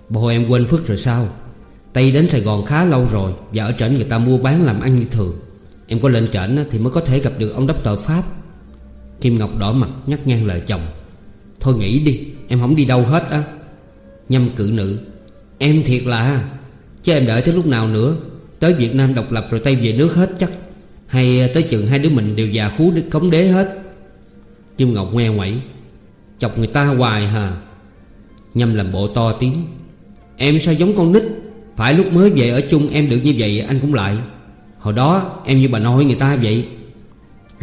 Bộ em quên Phước rồi sao? Tây đến Sài Gòn khá lâu rồi Và ở trển người ta mua bán làm ăn như thường. Em có lên trển thì mới có thể gặp được ông đốc tờ Pháp. Kim Ngọc đỏ mặt nhắc ngang lời chồng. Thôi nghỉ đi, Em không đi đâu hết á. Nhâm cự nữ, Em thiệt là, Chứ em đợi tới lúc nào nữa. Tới Việt Nam độc lập rồi tay về nước hết chắc. Hay tới chừng hai đứa mình đều già khú cống đế hết. Kim Ngọc ngoe ngoẩy, Chọc người ta hoài hà. Nhâm làm bộ to tiếng, Em sao giống con nít? Phải lúc mới về ở chung em được như vậy anh cũng lại. Hồi đó em như bà nội người ta vậy.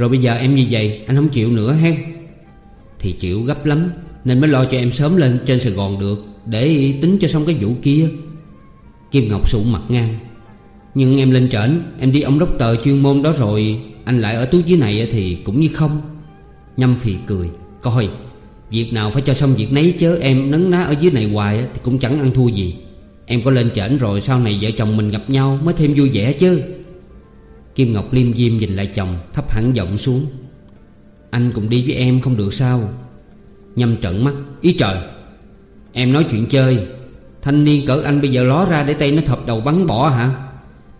Rồi bây giờ em như vậy, anh không chịu nữa hen Thì chịu gấp lắm, Nên mới lo cho em sớm lên trên Sài Gòn được, Để tính cho xong cái vụ kia. Kim Ngọc sụn mặt ngang. Nhưng em lên trển, Em đi ông đốc tờ chuyên môn đó rồi, Anh lại ở túi dưới này thì cũng như không. Nhâm phì cười, Coi, Việc nào phải cho xong việc nấy chứ, Em nấn ná ở dưới này hoài Thì cũng chẳng ăn thua gì. Em có lên trển rồi, sau này vợ chồng mình gặp nhau Mới thêm vui vẻ chứ. Kim Ngọc liêm diêm nhìn lại chồng Thấp hẳn giọng xuống. Anh cùng đi với em không được sao? Nhâm trận mắt. Ý trời Em nói chuyện chơi. Thanh niên cỡ anh bây giờ ló ra để tay nó thập đầu bắn bỏ hả?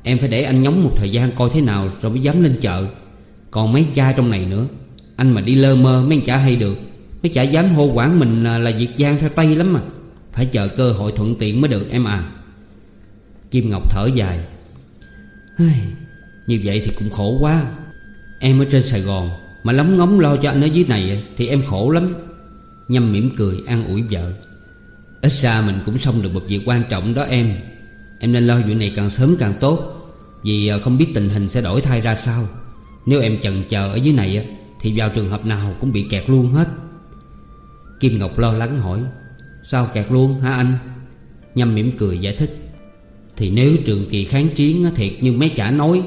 Em phải để anh nhóng một thời gian coi thế nào Rồi mới dám lên chợ. Còn mấy cha trong này nữa Anh mà đi lơ mơ mấy chả hay được. Mấy chả dám hô quản mình là, là việc gian theo tay lắm mà. Phải chờ cơ hội thuận tiện mới được em à. Kim Ngọc thở dài. Như vậy thì cũng khổ quá. Em ở trên Sài Gòn Mà lóng ngóng lo cho anh ở dưới này Thì em khổ lắm. Nhâm mỉm cười, an ủi vợ. Ít ra mình cũng xong được một việc quan trọng đó em. Em nên lo chuyện này càng sớm càng tốt. Vì à, không biết tình hình sẽ đổi thay ra sao. Nếu em chần chờ ở dưới này Thì vào trường hợp nào cũng bị kẹt luôn hết. Kim Ngọc lo lắng hỏi, Sao kẹt luôn hả anh? Nhâm mỉm cười giải thích, Thì nếu trường kỳ kháng chiến thiệt như mấy cả nói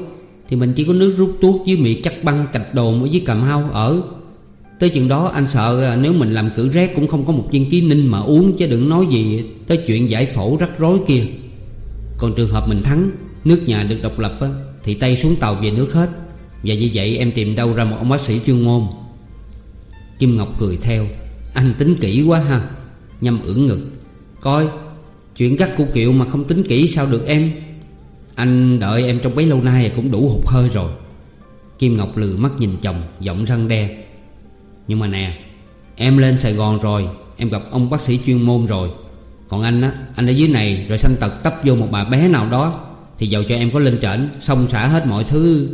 thì mình chỉ có nước rút tuốt với miệng chắc băng cạch đồn ở dưới cà mau ở. Tới chừng đó anh sợ à, nếu mình làm cử rét cũng không có một viên ký ninh mà uống Chứ đừng nói gì, tới chuyện giải phẫu rắc rối kia. Còn trường hợp mình thắng, Nước nhà được độc lập Thì tay xuống tàu về nước hết. Và như vậy em tìm đâu ra một ông bác sĩ chuyên môn. Kim Ngọc cười theo, Anh tính kỹ quá ha, Nhâm ưỡn ngực. Coi, Chuyện gắt của Kiệu mà không tính kỹ sao được em? Anh đợi em trong bấy lâu nay cũng đủ hụt hơi rồi. Kim Ngọc lừ mắt nhìn chồng, Giọng răng đe. Nhưng mà nè, Em lên Sài Gòn rồi, Em gặp ông bác sĩ chuyên môn rồi. Còn anh á, Anh ở dưới này rồi sanh tật tấp vô một bà bé nào đó, Thì giàu cho em có lên trển, Xong xả hết mọi thứ.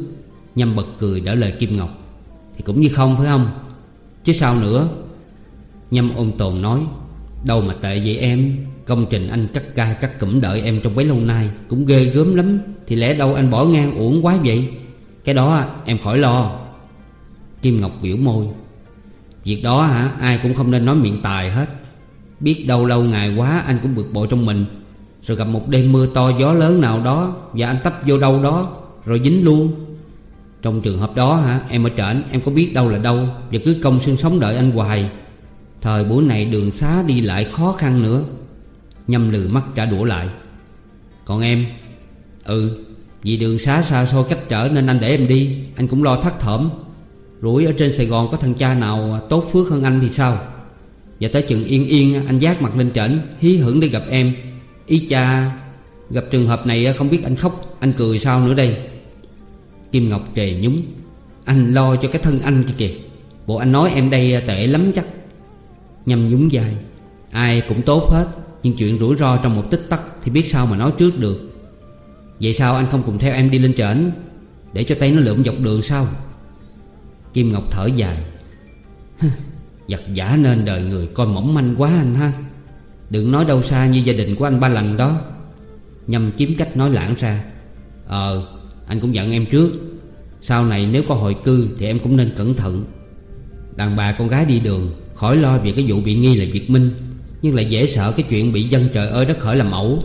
Nhâm bật cười đỡ lời Kim Ngọc. Thì cũng như không, phải không? Chứ sao nữa? Nhâm ôn tồn nói, Đâu mà tệ vậy em? Công trình anh cắt ca cắt cụm đợi em trong bấy lâu nay Cũng ghê gớm lắm. Thì lẽ đâu anh bỏ ngang uổng quá vậy? Cái đó à, em khỏi lo. Kim Ngọc biểu môi. Việc đó hả? Ai cũng không nên nói miệng tài hết. Biết đâu lâu ngày quá anh cũng bực bội trong mình. Rồi gặp một đêm mưa to gió lớn nào đó Và anh tấp vô đâu đó, Rồi dính luôn. Trong trường hợp đó hả? Em ở trển, em có biết đâu là đâu Và cứ công xương sống đợi anh hoài. Thời buổi này đường xá đi lại khó khăn nữa. Nhâm lừ mắt trả đũa lại. Còn em? Ừ Vì đường xá xa xôi cách trở nên anh để em đi, Anh cũng lo thắt thởm Rủi ở trên Sài Gòn có thằng cha nào tốt phước hơn anh thì sao? Và tới chừng yên yên, anh giác mặt lên trển, Hí hưởng để gặp em. Ý cha, Gặp trường hợp này không biết anh khóc, Anh cười sao nữa đây? Kim Ngọc trề nhúng. Anh lo cho cái thân anh kìa kìa. Bộ anh nói em đây tệ lắm chắc. Nhâm nhúng dài. Ai cũng tốt hết. Nhưng chuyện rủi ro trong một tích tắc Thì biết sao mà nói trước được. Vậy sao anh không cùng theo em đi lên trển, Để cho tay nó lượm dọc đường sao? Kim Ngọc thở dài. Giật giả nên đời người coi mỏng manh quá anh ha. Đừng nói đâu xa như gia đình của anh ba lần đó. Nhâm kiếm cách nói lãng ra. Ờ anh cũng giận em trước. Sau này nếu có hội cư Thì em cũng nên cẩn thận. Đàn bà con gái đi đường, Khỏi lo về cái vụ bị nghi là Việt Minh. Nhưng lại dễ sợ cái chuyện bị dân trời ơi đất khởi làm ẩu.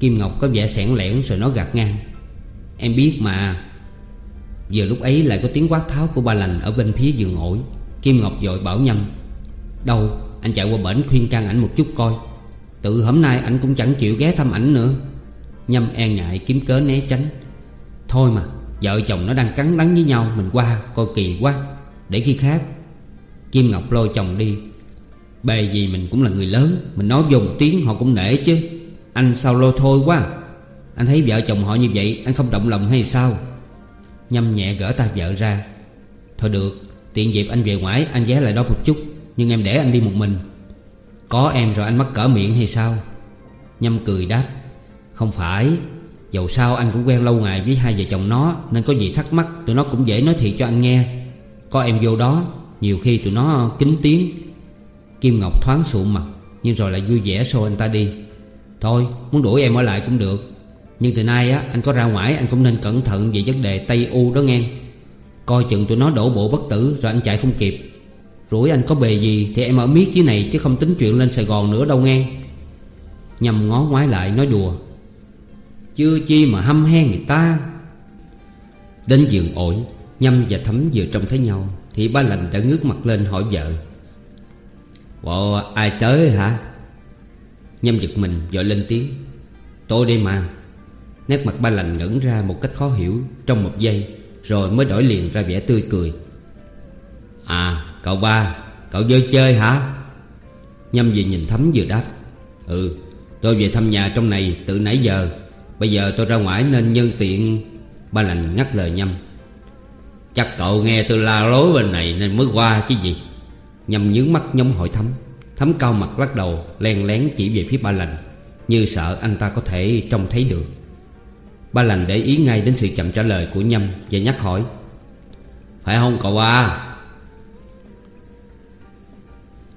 Kim Ngọc có vẻ sẻn lẻn rồi nó gạt ngang. Em biết mà. Vừa lúc ấy lại có tiếng quát tháo của ba lành Ở bên phía giường ổi Kim Ngọc dội bảo nhâm, Đâu, anh chạy qua bển khuyên can ảnh một chút coi. Tự hôm nay ảnh cũng chẳng chịu ghé thăm ảnh nữa. Nhâm e ngại kiếm cớ né tránh. Thôi mà, Vợ chồng nó đang cắn đắng với nhau, Mình qua, coi kỳ quá. Để khi khác, Kim Ngọc lôi chồng đi. Bề gì mình cũng là người lớn, Mình nói dùng tiếng họ cũng nể chứ. Anh sao lôi thôi quá. Anh thấy vợ chồng họ như vậy, Anh không động lòng hay sao? Nhâm nhẹ gỡ tay vợ ra. Thôi được, Tiện dịp anh về ngoại, Anh ghé lại đó một chút, Nhưng em để anh đi một mình. Có em rồi anh mắc cỡ miệng hay sao? Nhâm cười đáp. Không phải Dầu sao anh cũng quen lâu ngày với hai vợ chồng nó, Nên có gì thắc mắc Tụi nó cũng dễ nói thiệt cho anh nghe. Có em vô đó, Nhiều khi tụi nó kính tiếng. Kim Ngọc thoáng sụ mặt, Nhưng rồi lại vui vẻ xô anh ta đi. Thôi, muốn đuổi em ở lại cũng được, Nhưng từ nay á, anh có ra ngoài, Anh cũng nên cẩn thận về vấn đề Tây U đó nghe. Coi chừng tụi nó đổ bộ bất tử, Rồi anh chạy không kịp. Rủi anh có bề gì Thì em ở miết dưới này Chứ không tính chuyện lên Sài Gòn nữa đâu nghe. Nhằm ngó ngoái lại nói đùa. Chưa chi mà hâm he người ta. Đến giường ổi, Nhâm và Thấm vừa trông thấy nhau, Thì ba lành đã ngước mặt lên hỏi vợ. Bộ ai tới hả? Nhâm giật mình, vội lên tiếng. Tôi đây mà. Nét mặt ba lành ngẩn ra một cách khó hiểu Trong một giây, Rồi mới đổi liền ra vẻ tươi cười. À cậu ba, Cậu vô chơi hả? Nhâm vừa nhìn Thấm vừa đáp. Ừ tôi về thăm nhà trong này từ nãy giờ. Bây giờ tôi ra ngoài nên nhân tiện. Ba lành ngắt lời Nhâm. Chắc cậu nghe tôi la lối bên này nên mới qua chứ gì. Nhâm nhướng mắt nhóm hỏi Thấm Thấm cao mặt lắc đầu, len lén chỉ về phía ba lành, Như sợ anh ta có thể trông thấy được. Ba lành để ý ngay đến sự chậm trả lời của Nhâm Và nhắc hỏi, Phải không cậu à?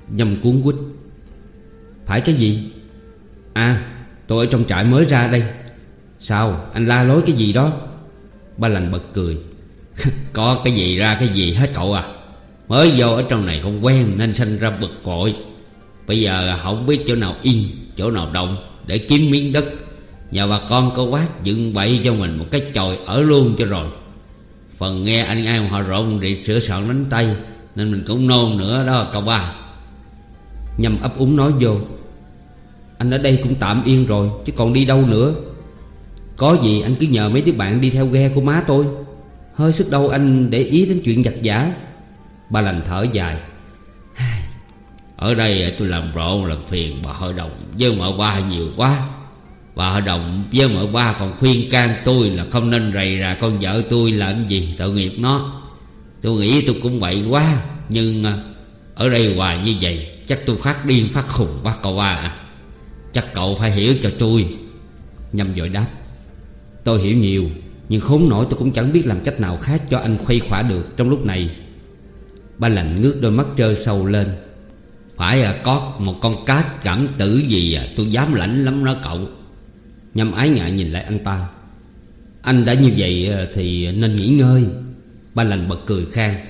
Nhâm cuốn quýt, Phải cái gì? À tôi ở trong trại mới ra đây. Sao, anh la lối cái gì đó? Ba lành bật cười. Có cái gì ra cái gì hết cậu à? Mới vô ở trong này không quen Nên sinh ra bực bội Bây giờ không biết chỗ nào yên Chỗ nào động Để kiếm miếng đất. Nhà bà con có quát dựng bậy cho mình một cái chòi ở luôn cho rồi. Phần nghe anh em họ rộn Để sửa soạn đánh tay, Nên mình cũng nôn nữa đó, cậu ba. Nhâm ấp úng nói vô, Anh ở đây cũng tạm yên rồi, Chứ còn đi đâu nữa. Có gì anh cứ nhờ mấy đứa bạn đi theo ghe của má tôi. Hơi sức đâu anh để ý đến chuyện giặt giả. Ba lành thở dài. Ở đây tôi làm rộn, làm phiền bà hội đồng. Với mợ ba nhiều quá. Bà hội đồng với mợ ba còn khuyên can tôi Là không nên rầy ra con vợ tôi làm gì Tội nghiệp nó. Tôi nghĩ tôi cũng vậy quá, Nhưng à, ở đây hoài như vậy, Chắc tôi phát điên, phát khùng quá cậu ba à. Chắc cậu phải hiểu cho tôi. Nhâm dội đáp. Tôi hiểu nhiều, Nhưng khốn nổi tôi cũng chẳng biết làm cách nào khác Cho anh khuây khỏa được trong lúc này. Ba lành ngước đôi mắt trơ sâu lên. Phải à có một con cá cảm tử gì à Tôi dám lãnh lắm đó cậu. Nhâm ái ngại nhìn lại anh ta. Anh đã như vậy à, thì nên nghỉ ngơi. Ba lành bật cười khang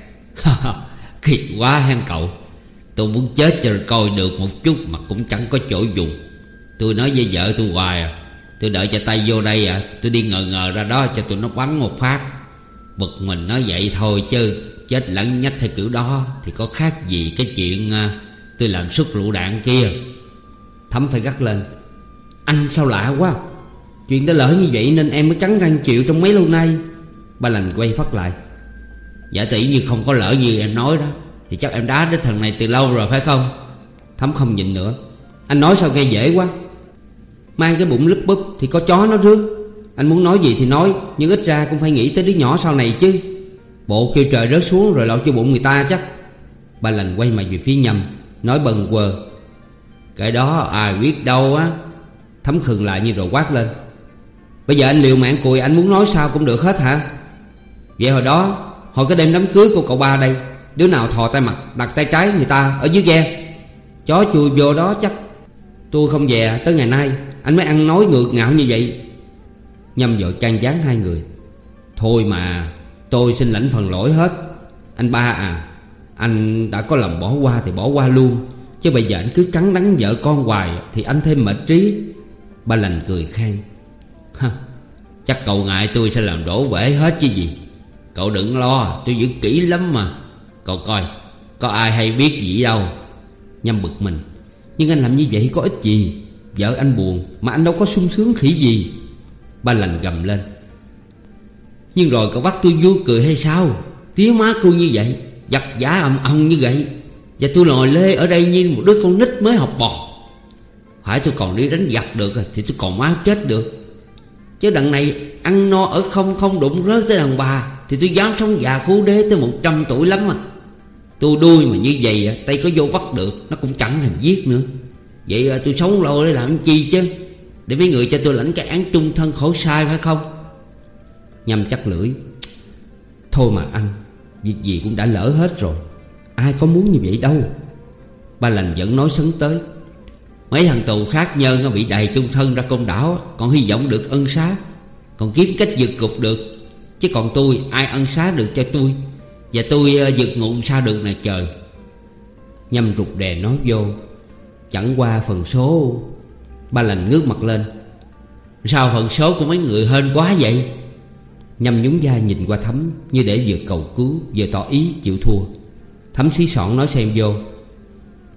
Thiệt quá hang cậu. Tôi muốn chết cho coi được một chút Mà cũng chẳng có chỗ dùng. Tôi nói với vợ tôi hoài à Tôi đợi cho tay vô đây à Tôi đi ngờ ngờ ra đó cho tụi nó bắn một phát. Bực mình nói vậy thôi chứ. Chết lẫn nhách theo kiểu đó, Thì có khác gì cái chuyện à, Tôi làm xuất lựu đạn kia. Thấm phải gắt lên. Anh sao lạ quá? Chuyện đã lỡ như vậy nên em mới cắn răng chịu trong mấy lâu nay. Ba lành quay phát lại. Giả tỷ như không có lỡ như em nói đó, Thì chắc em đá đến thằng này từ lâu rồi phải không? Thấm không nhìn nữa. Anh nói sao nghe dễ quá. Mang cái bụng lúp búp thì có chó nó rước. Anh muốn nói gì thì nói, Nhưng ít ra cũng phải nghĩ tới đứa nhỏ sau này chứ. Bộ kêu trời rớt xuống rồi lọt cho bụng người ta chắc. Ba lành quay mặt về phía nhầm, Nói bần quờ. Cái đó ai biết đâu á, Thấm khừng lại như rồi quát lên. Bây giờ anh liều mạng cùi, anh muốn nói sao cũng được hết hả? Vậy hồi đó, Hồi cái đêm đám cưới của cậu ba đây, Đứa nào thò tay mặt, đặt tay trái người ta ở dưới ghe. Chó chui vô đó chắc Tôi không về tới ngày nay, Anh mới ăn nói ngược ngạo như vậy. Nhâm vội can gián hai người. Thôi mà Tôi xin lãnh phần lỗi hết. Anh ba à Anh đã có lòng bỏ qua thì bỏ qua luôn. Chứ bây giờ anh cứ cắn đắng vợ con hoài Thì anh thêm mệt trí. Ba lành cười khan Chắc cậu ngại tôi sẽ làm đổ bể hết chứ gì. Cậu đừng lo, tôi giữ kỹ lắm mà. Cậu coi, Có ai hay biết gì đâu? Nhâm bực mình. Nhưng anh làm như vậy có ích gì? Vợ anh buồn Mà anh đâu có sung sướng khỉ gì. Ba lành gầm lên. Nhưng rồi cậu bắt tôi vui cười hay sao? Tía má cô như vậy Giặt giả ầm ầm như vậy. Và tôi lòi lê ở đây như một đứa con nít mới học bò. Phải tôi còn đi đánh giặt được à, Thì tôi còn máu chết được. Chứ đằng này ăn no ở không không đụng rớt tới đàn bà, Thì tôi dám sống già khu đế tới 100 tuổi lắm à? Tôi đuôi mà như vậy à, Tay có vô vắt được, Nó cũng chẳng thèm giết nữa. Vậy à, tôi sống lâu để làm chi chứ? Để mấy người cho tôi lãnh cái án trung thân khổ sai phải không? Nhâm chắc lưỡi. Thôi mà anh Việc gì cũng đã lỡ hết rồi. Ai có muốn như vậy đâu. Ba lành vẫn nói sấn tới. Mấy thằng tù khác nhân nó bị đầy chung thân ra công đảo, Còn hy vọng được ân xá. Còn kiếm cách vượt cục được, Chứ còn tôi, ai ân xá được cho tôi? Và tôi ờ, vượt ngụm sao được này trời. Nhâm rụt đè nói vô. Chẳng qua phần số. Ba lành ngước mặt lên. Sao phần số của mấy người hên quá vậy? Nhâm nhún vai nhìn qua Thấm, Như để vừa cầu cứu, Vừa tỏ ý chịu thua. Thấm xí sọn nói xem vô,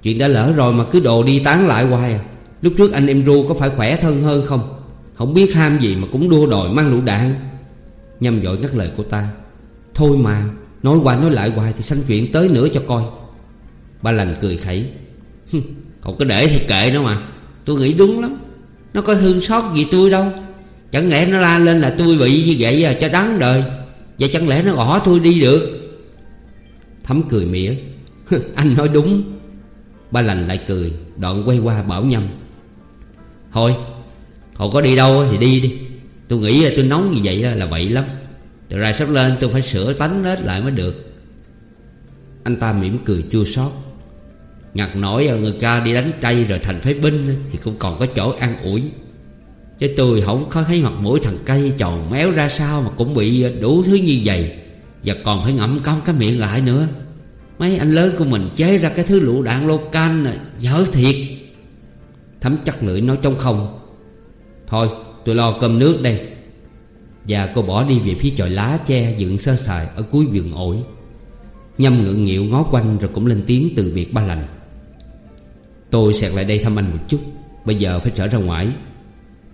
Chuyện đã lỡ rồi mà cứ đồ đi tán lại hoài à. Lúc trước anh em ru có phải khỏe thân hơn không? Không biết ham gì mà cũng đua đòi mang lũ đạn. Nhâm dội ngắt lời cô ta, Thôi mà, Nói qua nói lại hoài thì sanh chuyện tới nữa cho coi. Ba lành cười khẩy Cậu cứ để thì kệ nó mà, Tôi nghĩ đúng lắm. Nó có thương xót gì tôi đâu. Chẳng lẽ nó la lên là tôi bị như vậy à? Cho đáng đời. Vậy chẳng lẽ nó gõ tôi đi được? Thấm cười mỉa. Anh nói đúng. Ba lành lại cười, Đoạn quay qua bảo nhâm. Thôi Cậu có đi đâu thì đi đi. Tôi nghĩ là tôi nóng như vậy là vậy lắm. Từ ra sắp lên tôi phải sửa tánh hết lại mới được. Anh ta mỉm cười chua xót. Ngặt nổi à, người ca đi đánh tay rồi thành phế binh Thì cũng còn có chỗ an ủi. Chứ tôi không có thấy mặt mũi thằng cây tròn méo ra sao Mà cũng bị đủ thứ như vậy. Và còn phải ngậm cong cái miệng lại nữa. Mấy anh lớn của mình chế ra cái thứ lựu đạn lô can Dở thiệt. Thấm chắc lưỡi nói trong không. Thôi, tôi lo cơm nước đây. Và cô bỏ đi về phía chòi lá che dựng sơ sài ở cuối vườn ổi. Nhâm ngượng nghịu ngó quanh rồi cũng lên tiếng từ biệt ba lành. Tôi xẹt lại đây thăm anh một chút, Bây giờ phải trở ra ngoài.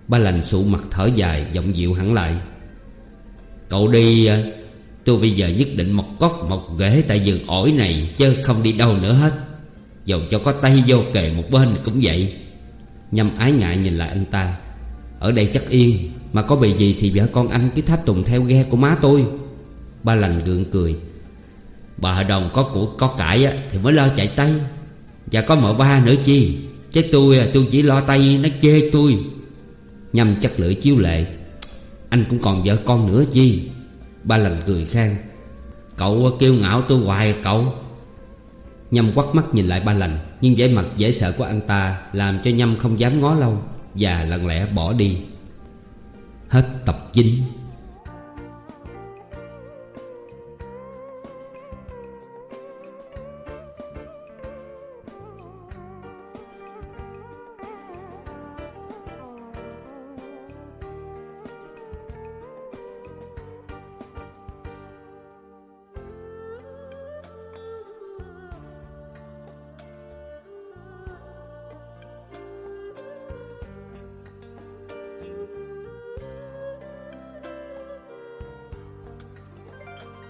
Ba lành sụ mặt thở dài Giọng dịu hẳn lại. Cậu đi à, Tôi bây giờ nhất định một cốc một ghế tại vườn ổi này Chứ không đi đâu nữa hết. Dầu cho có tay vô kề một bên cũng vậy. Nhâm ái ngại nhìn lại anh ta. Ở đây chắc yên Mà có bị gì thì vợ con anh cứ tháp tùng theo ghe của má tôi. Ba lành gượng cười. Bà hội đồng có của có cải á, thì mới lo chạy tay. Và có mợ ba nữa chi? Chứ tôi à, tôi chỉ lo tay nó chê tôi. Nhâm chắc lưỡi chiếu lệ. Anh cũng còn vợ con nữa chi Ba lần cười khang Cậu kêu ngạo tôi hoài à, cậu. Nhâm quắt mắt nhìn lại ba lành Nhưng vẻ mặt dễ sợ của anh ta Làm cho Nhâm không dám ngó lâu Và lặng lẽ bỏ đi. Hết tập dính.